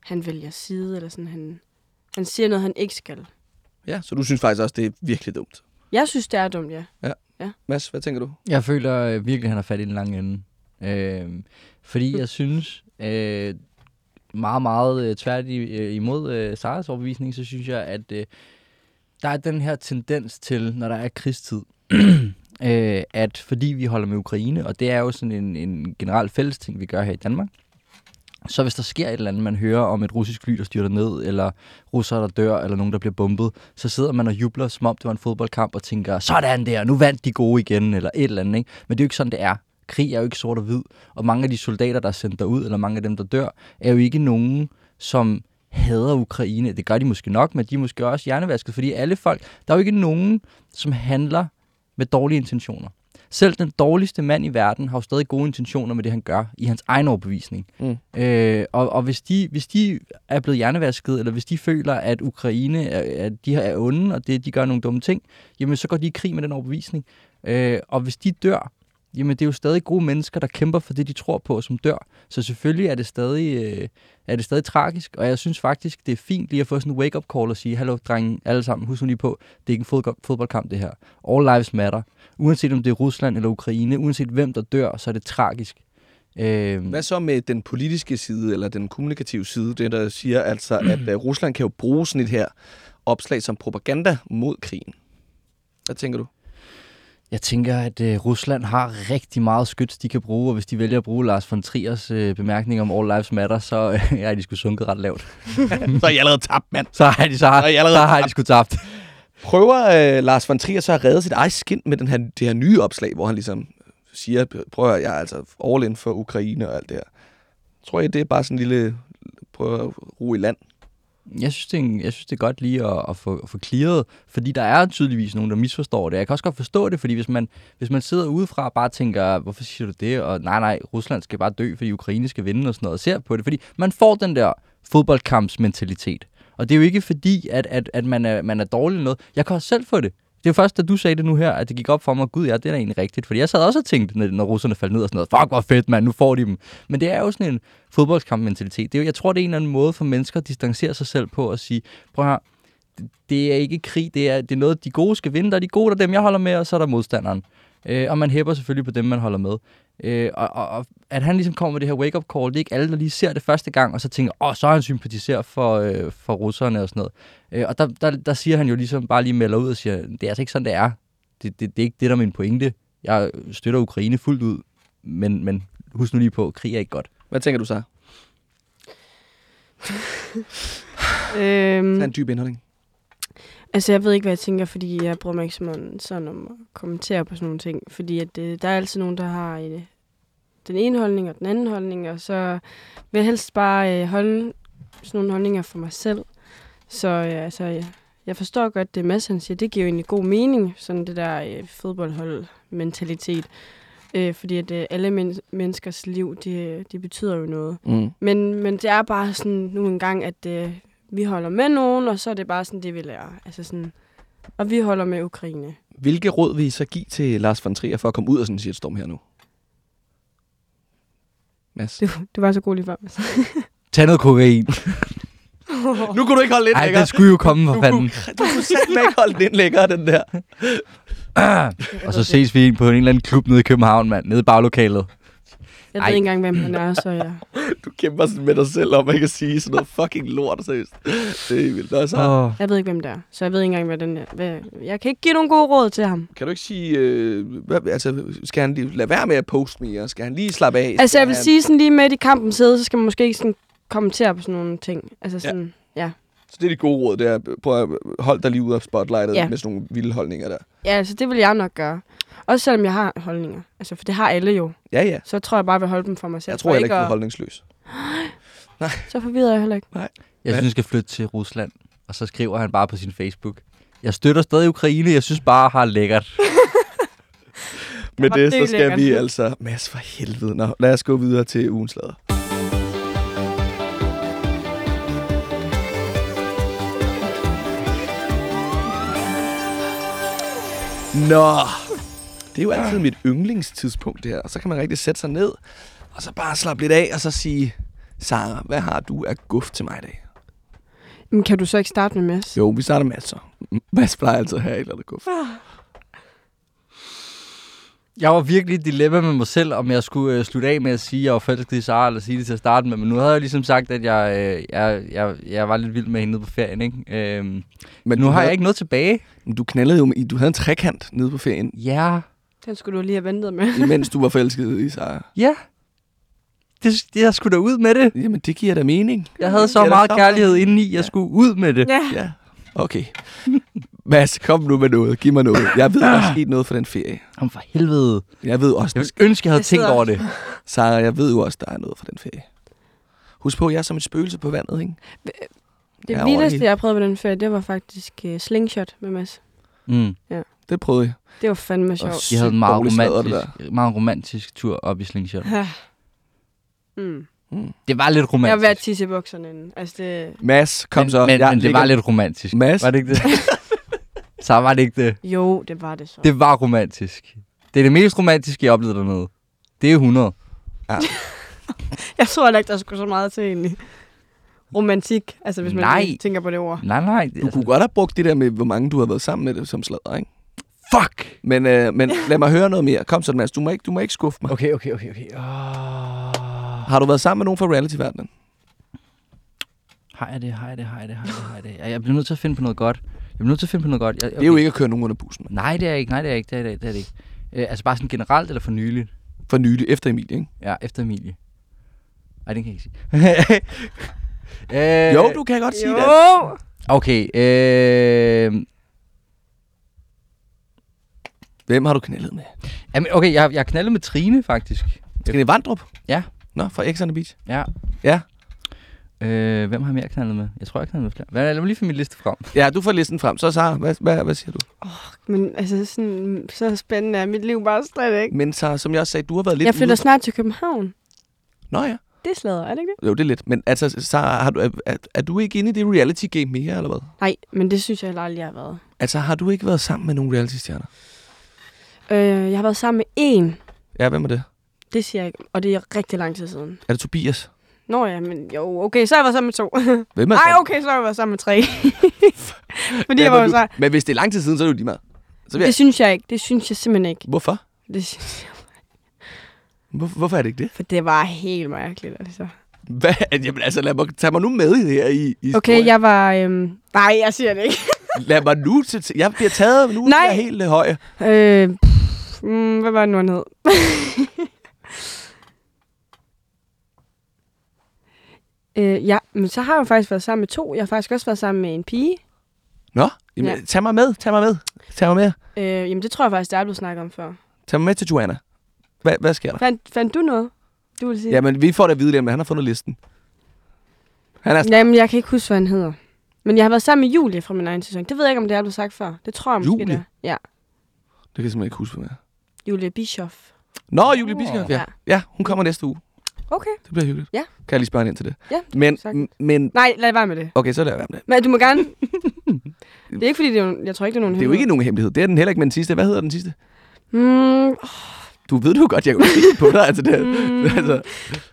han vælger side, eller sådan, han, han siger noget, han ikke skal. Ja, så du synes faktisk også, det er virkelig dumt. Jeg synes, det er dumt, ja. Mads, hvad tænker du? Jeg føler øh, virkelig, at han har fat i den lange ende. Øh, fordi jeg synes, øh, meget, meget øh, tvært øh, imod øh, Saras overbevisning, så synes jeg, at øh, der er den her tendens til, når der er krigstid, <clears throat> øh, at fordi vi holder med Ukraine, og det er jo sådan en, en generel fælles ting, vi gør her i Danmark, så hvis der sker et eller andet, man hører om et russisk fly, der styrter ned, eller russere, der dør, eller nogen, der bliver bombet, så sidder man og jubler, som om det var en fodboldkamp, og tænker, sådan der, nu vandt de gode igen, eller et eller andet. Ikke? Men det er jo ikke sådan, det er. Krig er jo ikke sort og hvid, og mange af de soldater, der er sendt derud, eller mange af dem, der dør, er jo ikke nogen, som hader Ukraine. Det gør de måske nok, men de er måske også hjernevasket, fordi alle folk, der er jo ikke nogen, som handler med dårlige intentioner. Selv den dårligste mand i verden har jo stadig gode intentioner med det, han gør, i hans egen overbevisning. Mm. Øh, og og hvis, de, hvis de er blevet hjernevasket, eller hvis de føler, at Ukraine er, at de er onde, og det, de gør nogle dumme ting, jamen så går de i krig med den overbevisning. Øh, og hvis de dør, jamen det er jo stadig gode mennesker, der kæmper for det, de tror på, som dør. Så selvfølgelig er det stadig, øh, er det stadig tragisk, og jeg synes faktisk, det er fint lige at få sådan en wake-up call og sige, hallo drenge, alle sammen, husk nu lige på, det er ikke en fodboldkamp det her. All lives matter. Uanset om det er Rusland eller Ukraine, uanset hvem der dør, så er det tragisk. Øh, Hvad så med den politiske side, eller den kommunikative side, det der siger altså, at øh, Rusland kan jo bruge sådan et her opslag som propaganda mod krigen. Hvad tænker du? Jeg tænker, at øh, Rusland har rigtig meget skyts, de kan bruge, og hvis de vælger at bruge Lars von Triers øh, bemærkning om All Lives Matter, så <laughs> øh, er de sgu sunket ret lavt. <laughs> så er I allerede tabt, mand. Så har de, så har, Så er I allerede så har de tabt. sgu tabt. Prøver øh, Lars von Trier så at redde sit eget skin med den her, det her nye opslag, hvor han ligesom siger, prøv at høre, jeg er altså all in for Ukraine og alt det her. Tror jeg, det er bare sådan en lille, prøv at ro i land. Jeg synes, det er, en, jeg synes, det er godt lige at, at, få, at få clearet, fordi der er tydeligvis nogen, der misforstår det. Jeg kan også godt forstå det, fordi hvis man, hvis man sidder udefra og bare tænker, hvorfor siger du det? Og nej, nej, Rusland skal bare dø, fordi Ukraine skal vinde og sådan noget, og ser på det. Fordi man får den der fodboldkampsmentalitet. Og det er jo ikke fordi, at, at, at man, er, man er dårlig eller noget. Jeg kan også selv få det. Det er først, da du sagde det nu her, at det gik op for mig, gud ja, det er da egentlig rigtigt. Fordi jeg sad også og tænkte, når, når russerne faldt ned og sådan noget, fuck hvor fedt mand, nu får de dem. Men det er jo sådan en fodboldkampmentalitet. Det er jo, jeg tror, det er en eller anden måde for mennesker at distancere sig selv på og sige, prøv her, det er ikke krig, det er, det er noget, de gode skal vinde. Der er de gode, der er dem, jeg holder med, og så er der modstanderen. Øh, og man hæpper selvfølgelig på dem, man holder med. Øh, og, og, og at han ligesom kommer med det her wake-up call, det er ikke alle, der lige ser det første gang, og så tænker, åh, så er han sympatiserer for, øh, for russerne og sådan noget. Øh, og der, der, der siger han jo ligesom bare lige melder ud og siger, det er altså ikke sådan, det er. Det, det, det er ikke det, der er min pointe. Jeg støtter Ukraine fuldt ud, men, men husk nu lige på, krig er ikke godt. Hvad tænker du så? Øhm, Tag en dyb indholdning. Altså, jeg ved ikke, hvad jeg tænker, fordi jeg bruger mig ikke så meget sådan om at kommentere på sådan nogle ting. Fordi at, øh, der er altid nogen, der har øh, den ene holdning og den anden holdning, og så vil jeg helst bare øh, holde sådan nogle holdninger for mig selv. Så øh, altså, jeg, jeg forstår godt det, Mads han siger. Det giver jo egentlig god mening, sådan det der øh, fodboldhold-mentalitet. Øh, fordi at øh, alle men- menneskers liv, de, de betyder jo noget. Mm. Men, men det er bare sådan nu en gang, at øh, vi holder med nogen, og så er det bare sådan det, vi lærer. Altså sådan, og vi holder med Ukraine. Hvilke råd vil I så give til Lars von Trier for at komme ud af sådan en shitstorm her nu? Mads? Du, du var så god lige før. Mads. <laughs> Tag noget kokain. <laughs> Nu kunne du ikke holde lidt Ej, længere. det skulle jo komme for fanden. du kunne satme ikke holde den længere, den der. <laughs> Og så ses vi på en eller anden klub nede i København, mand. Nede i baglokalet. Jeg Ej. ved ikke engang, hvem han er, så ja. <laughs> Du kæmper sådan med dig selv om ikke at sige sådan noget fucking lort, seriøst. Det er vildt. Nå, så, Åh. Jeg ved ikke, hvem det er. Så jeg ved ikke engang, hvad den er. Hvad, jeg kan ikke give nogen gode råd til ham. Kan du ikke sige, øh, hvad, altså, skal han lige lade være med at poste mere? Skal han lige slappe af? Altså, jeg vil han- sige sådan lige midt i kampen sidde, så skal man måske ikke sådan kommentere på sådan nogle ting. Altså sådan, ja. ja. Så det er de gode råd, det er, prøv at holde dig lige ude af spotlightet Ja. med sådan nogle vilde holdninger der. Ja, altså det vil jeg nok gøre. Også selvom jeg har holdninger. Altså, for det har alle jo. Ja, ja. Så tror jeg bare, jeg vil holde dem for mig selv. Jeg tror heller ikke, du er holdningsløs. <gasps> Så forvirrer jeg heller ikke. Jeg synes, han skal flytte til Rusland. Og så skriver han bare på sin Facebook. Jeg støtter stadig Ukraine. Jeg synes bare, har lækkert. <laughs> Med var det, så det skal lækkert. vi altså... Mads, for helvede. Nå, lad os gå videre til ugens lader. Nå, det er jo altid mit yndlingstidspunkt det her. Og så kan man rigtig sætte sig ned, og så bare slappe lidt af, og så sige, Sara, hvad har du af guf til mig i dag? Men kan du så ikke starte med Mads? Jo, vi starter med så. Mads plejer altid at have et eller andet guf. Jeg var virkelig i dilemma med mig selv, om jeg skulle øh, slutte af med at sige, at jeg var forelsket i Sara, eller sige det til at starte med. Men nu havde jeg ligesom sagt, at jeg, øh, jeg, jeg, jeg var lidt vild med hende nede på ferien. Ikke? Øhm, Men nu har havde, jeg ikke noget tilbage. Men Du knaldede jo, med- du havde en trekant nede på ferien, Ja, Den skulle du lige have ventet med. <laughs> imens du var <laughs> forelsket i Sara. ja. Det, det jeg skulle da ud med det. Jamen, det giver da mening. Jeg havde så meget kærlighed indeni, jeg skulle ud med det. Ja. Ja, okay. <laughs> Mads, kom nu med noget. Giv mig noget. Jeg ved, der er sket noget for den ferie. Om for helvede. Jeg ved også, Jeg ville ønske, jeg havde Jeg tænkt over det. Sara, jeg ved jo også, der er noget for den ferie. Husk på, jeg er som et spøgelse på vandet, ikke? Det Jeg vildeste, jeg prøvede ved den ferie, det var faktisk uh, slingshot med Mads. Mm. Det prøvede jeg. Det var fandme sjovt. Også- De havde en meget romantisk, meget romantisk tur op i Slingshot. Ja. Mm. Mm. Det var lidt Jeg var romantisk. ved at tisse i bukserne inden. Altså, det... Mads, kom men, så. Men, Jeg men det ligger- var lidt romantisk. Mads? Var det ikke det? <laughs> så var det ikke det. Jo, det var det så. Det var romantisk. Det er det mest romantiske, jeg oplevede dernede. Det er 100. <laughs> Jeg tror heller ikke, der skulle så meget til egentlig. Romantik, altså hvis man Nej. tænker på det ord. Nej, nej. Du kunne godt have brugt det der med, hvor mange du har været sammen med det som sladder, ikke? Fuck! Men, øh, men lad mig høre noget mere. Kom så, Mads. Du må ikke, du må ikke skuffe mig. Okay, okay, okay, okay. Oh. Har du været sammen med nogen fra reality-verdenen? Har jeg det, har jeg det, har jeg det, har jeg det, har jeg det. Jeg- Jeg bliver nødt til at finde på noget godt. Jeg bliver nødt til at finde på noget godt. Jeg, okay. Det er jo ikke at køre nogen under bussen. Nej, det er ikke. Nej, det er ikke. Det er, det, det er det ikke. Øh, altså bare sådan generelt eller for nyligt? For nylig, efter Emilie, ikke? Ja, efter Emilie. Nej, det kan jeg ikke sige. <laughs> øh, Jo, du kan godt sige det. Jo! Okay, øh, Hvem har du knældet med? jamen, okay, jeg, jeg har knaldet med Trine, faktisk. Trine Vandrup? Ja. Nå, fra X on the Beach. Ja. Ja. Øh, hvem har jeg mere knaldet med? Jeg tror, jeg har knaldet med flere. Hvad, lad mig lige finde min liste frem. <laughs> Ja, du får listen frem. Så Sara, hvad, hvad, hvad siger du? Men altså, sådan, så spændende er mit liv bare slet ikke. Men Sara, som jeg også sagde, du har været lidt Jeg flytter ude. snart til København. Nå ja. Det er sladder, er det ikke det? Jo, det er lidt. Men altså, Sara, har du, er, er, er du ikke inde i det reality-game mere, eller hvad? Nej, men det synes jeg heller aldrig, jeg har været. Altså, har du ikke været sammen med nogle reality-stjerner? Øh, jeg har været sammen med en. Ja, hvem er det? Det siger jeg ikke. Og det er rigtig lang tid siden. Er det Tobias? Nå ja, men jo, okay, så har jeg været sammen med to. Hvem er Nej, okay, så har jeg været sammen med tre. <laughs> Fordi Ja, jeg var men, du, så... men hvis det er lang tid siden, så er det jo lige meget. Så jeg, Det synes jeg ikke. Det synes jeg simpelthen ikke. hvorfor? Det synes jeg, Hvor, hvorfor er det ikke det? for det var helt mærkeligt, altså. Hvad? <laughs> Jamen altså, lad mig, tag mig nu med i det her i, i Okay, historien. jeg var... Øhm... Nej, jeg siger det ikke. <laughs> Lad mig nu til... Jeg bliver taget, nu er Nej. jeg helt øh, høj. øh, pff, mm, hvad var det nu, han hed? Øh, ja, men så har jeg faktisk været sammen med to. Jeg har faktisk også været sammen med en pige. Nå, jamen, Ja. tag mig med, tag mig med. Tag mig med. Øh, jamen, det tror jeg faktisk, der er blevet snakket om før. Tag mig med til Joanna. Hvad, hvad sker der? Fandt, fandt du noget, du vil sige? Jamen, vi får det at vide, at han har fundet listen. Han er, Jamen, jeg kan ikke huske, hvad han hedder. Men jeg har været sammen med Julie fra min egen sæson. Det ved jeg ikke, om det er blevet sagt før. Det tror jeg måske, Julie? det er. Ja, Det kan jeg simpelthen ikke huske, hvad er. Julie Bischoff. Nå, Julie Biskov, ja. Ja. Ja, hun kommer næste uge. Okay. Det bliver hyggeligt. Ja. Kan jeg lige spørge ind til det? Ja, Men, men Nej, lad være med det. okay, så lad være med det. Men du må gerne... <laughs> det er ikke, fordi det er, jeg tror ikke, det er nogen Det er jo ikke nogen hemmelighed. Det er den heller ikke med den sidste. Hvad hedder den sidste? Mm, Du ved du godt, jeg kunne se på dig. Altså, det, Mm. altså,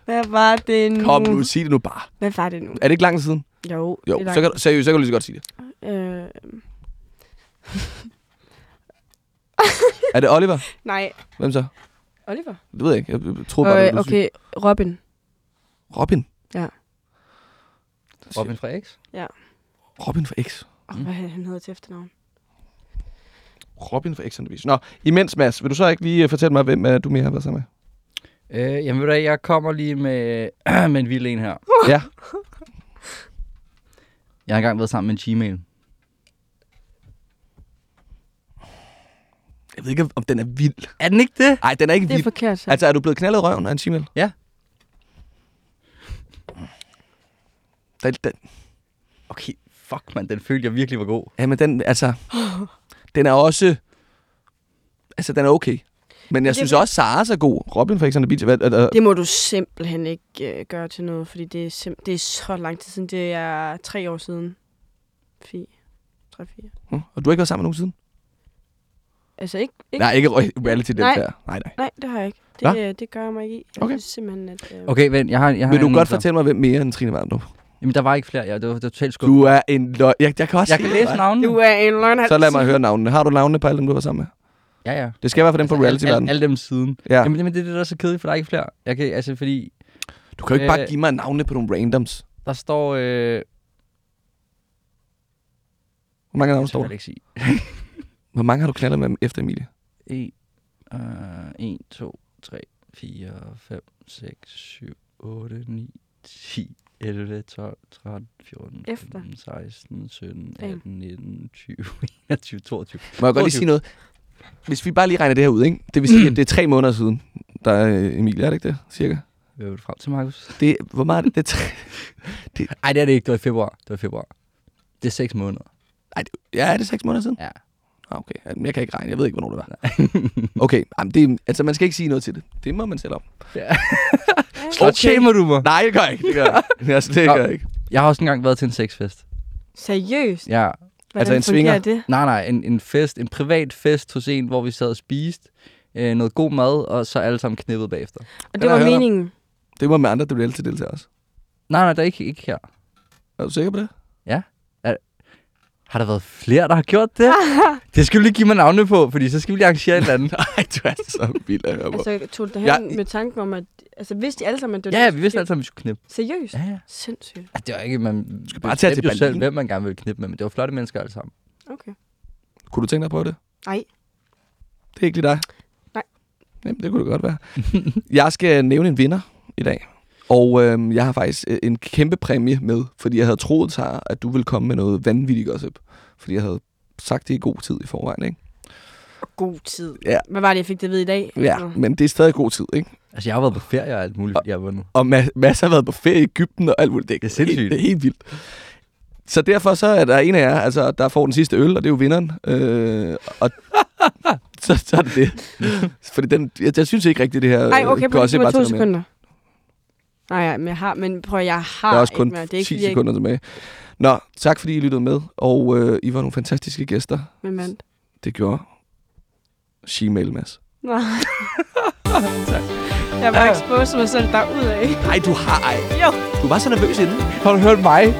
hvad var det nu? kom nu, sig det nu bare. Hvad var det nu? Er det ikke lang tid siden? Jo, Jo, så kan, seriøst, så kan du lige så godt sige det. Øh, Er det Oliver? <laughs> nej, Hvem så? Oliver. Det ved jeg ikke. Jeg tror bare, Øh, du okay, Robin. Robin. Robin fra X. Robin for X. Oh, hvad han hedder til efternavn? Robin for X Beach. Nå, imens, Mads, vil du så ikke lige øh, fortælle mig, hvem uh, du mere har været sammen med? Øh, jamen ved du jeg kommer lige med, <clears throat> med en vild en her. Ja. Jeg har engang været sammen med en Gmail. Jeg ved ikke, om den er vild. Er den ikke det? Nej, den er ikke Det er vild. forkert. Så. Altså, er du blevet knaldet i røven af en Gmail? Ja. Den, den, Okay, fuck man, den følte jeg virkelig var god. ja, men den, altså... den er også... Altså, den er okay. Men jeg det synes vil- også, Saras er god. Robin for the Beach. Hvad, Det må du simpelthen ikke øh, gøre til noget, fordi det er, sim- det er så lang tid siden. Det er tre år siden. Fire. Tre, fire. hm, og du har ikke været sammen med nogen siden? Altså ikke... ikke Nej, ikke reality den Nej. der. Nej, nej. Nej, det har jeg ikke. Hva? Det, øh, det gør jeg mig ikke i. Jeg Okay. synes simpelthen, at... Øh, Okay, vent, jeg har, jeg har Vil du godt så. fortælle mig, hvem mere end Trine Varmdrup? Jamen, der var ikke flere. Jeg, det, var, det var totalt skudt. Du er en løg... Jeg, jeg kan også jeg kan det, læse hva'? navnene. Du er en løgnhals. Så lad mig høre navnene. Har du navnene på alle dem, du været sammen med? Ja, ja. Det skal være for dem fra alle, reality-verdenen. alle, alle dem siden. Ja. Jamen, jamen, det er det, der er så kedeligt, for der er ikke flere. Jeg kan, altså, fordi Du kan jo ikke bare Øh. give mig navnene på nogle randoms. der står... Øh, Hvor mange navne jeg står der? ikke sige. <laughs> Hvor mange har du knaldet med efter Emilie? 1, øh, 1, 2, 3, 4, 5, 6, 7, 8, 9, 10, 11, 12, 13, 14, Efter. 15, 16, 17, Damn. 18, 19, 20, 21, 22. Må jeg godt lige 22. sige noget? Hvis vi bare lige regner det her ud, ikke? Det vil sige, at det er tre måneder siden, der er øh, Emilie, er det ikke det? Cirka. Hvad vil du frem til, Markus? Det, hvor meget er det? Det er tre... <laughs> Nej, det er det ikke. Det var i februar. Det var i februar. Det er 6 måneder. Ja, er det seks måneder siden? Ja. Ah, Okay, jeg kan ikke regne. Jeg ved ikke, hvornår det var. <laughs> Okay, Jamen, det, altså man skal ikke sige noget til det. Det må man selv om. ja. <laughs> Okay. okay. shamer du mig. Nej, det gør jeg ikke. Det gør jeg ikke. <laughs> Altså, det gør jeg ikke. Jeg har også engang været til en sexfest. Seriøst? Ja. Hvordan en fungerer swinger? det? Nej, nej. En, en fest. En privat fest hos en, hvor vi sad og spiste. Øh, noget god mad, og så alle sammen knippede bagefter. Og det var meningen. Det var med andre, du vil til deltage også. Nej, nej, der er ikke, ikke her. Er du sikker på det? Har der været flere, der har gjort det? <laughs> det skal du lige give mig navne på, fordi så skal vi lige arrangere et eller andet. <laughs> Nej, du er så vild at høre på. Altså, tog du Jeg- derhen med tanken om, at... Altså, vidste de alle sammen, at det var ja, det, vi vidste alle sammen, at vi skulle knippe. Seriøst? Ja, ja. Sindssygt. Ja, det var ikke, man skal bare tage til jo selv, Berlin. hvem man gerne ville knippe med, men det var flotte mennesker alle sammen. Okay. Kunne du tænke dig at prøve det? Nej. Det er ikke lige dig? Nej. Jamen, det kunne det godt være. <laughs> jeg skal nævne en vinder i dag. Og øhm, jeg har faktisk øh, en kæmpe præmie med, fordi jeg havde troet, Sara, at du ville komme med noget vanvittigt gossip. Fordi jeg havde sagt det i god tid i forvejen, ikke? God tid. Ja. Hvad var det, jeg fik det vide i dag? Ja, Nå. men det er stadig god tid, ikke? Altså, jeg har været på ferie og alt muligt, fordi jeg var nu. Og ma- masser har været på ferie i Ægypten og alt muligt. Det er, Det er sindssygt. Helt, det er helt vildt. Så derfor så er der en af jer, altså, der får den sidste øl, og det er jo vinderen. Øh, og <laughs> så, så er det det. Fordi den, jeg, jeg synes ikke rigtigt, det her Ej, okay, øh, gossip to sekunder. Nej, ja, men jeg har, men prøv at, jeg har Der er også kun ikke mere. Det er ikke, 10 fordi jeg ikke sekunder tilbage. Nå, tak fordi I lyttede med, og øh, I var nogle fantastiske gæster. med mand. Det gjorde Gmail, Mads. Nej. <laughs> jeg har bare exposed mig selv derudad. Nej, du har ej. Jo. Du var så nervøs inden. Har du hørt mig? <laughs>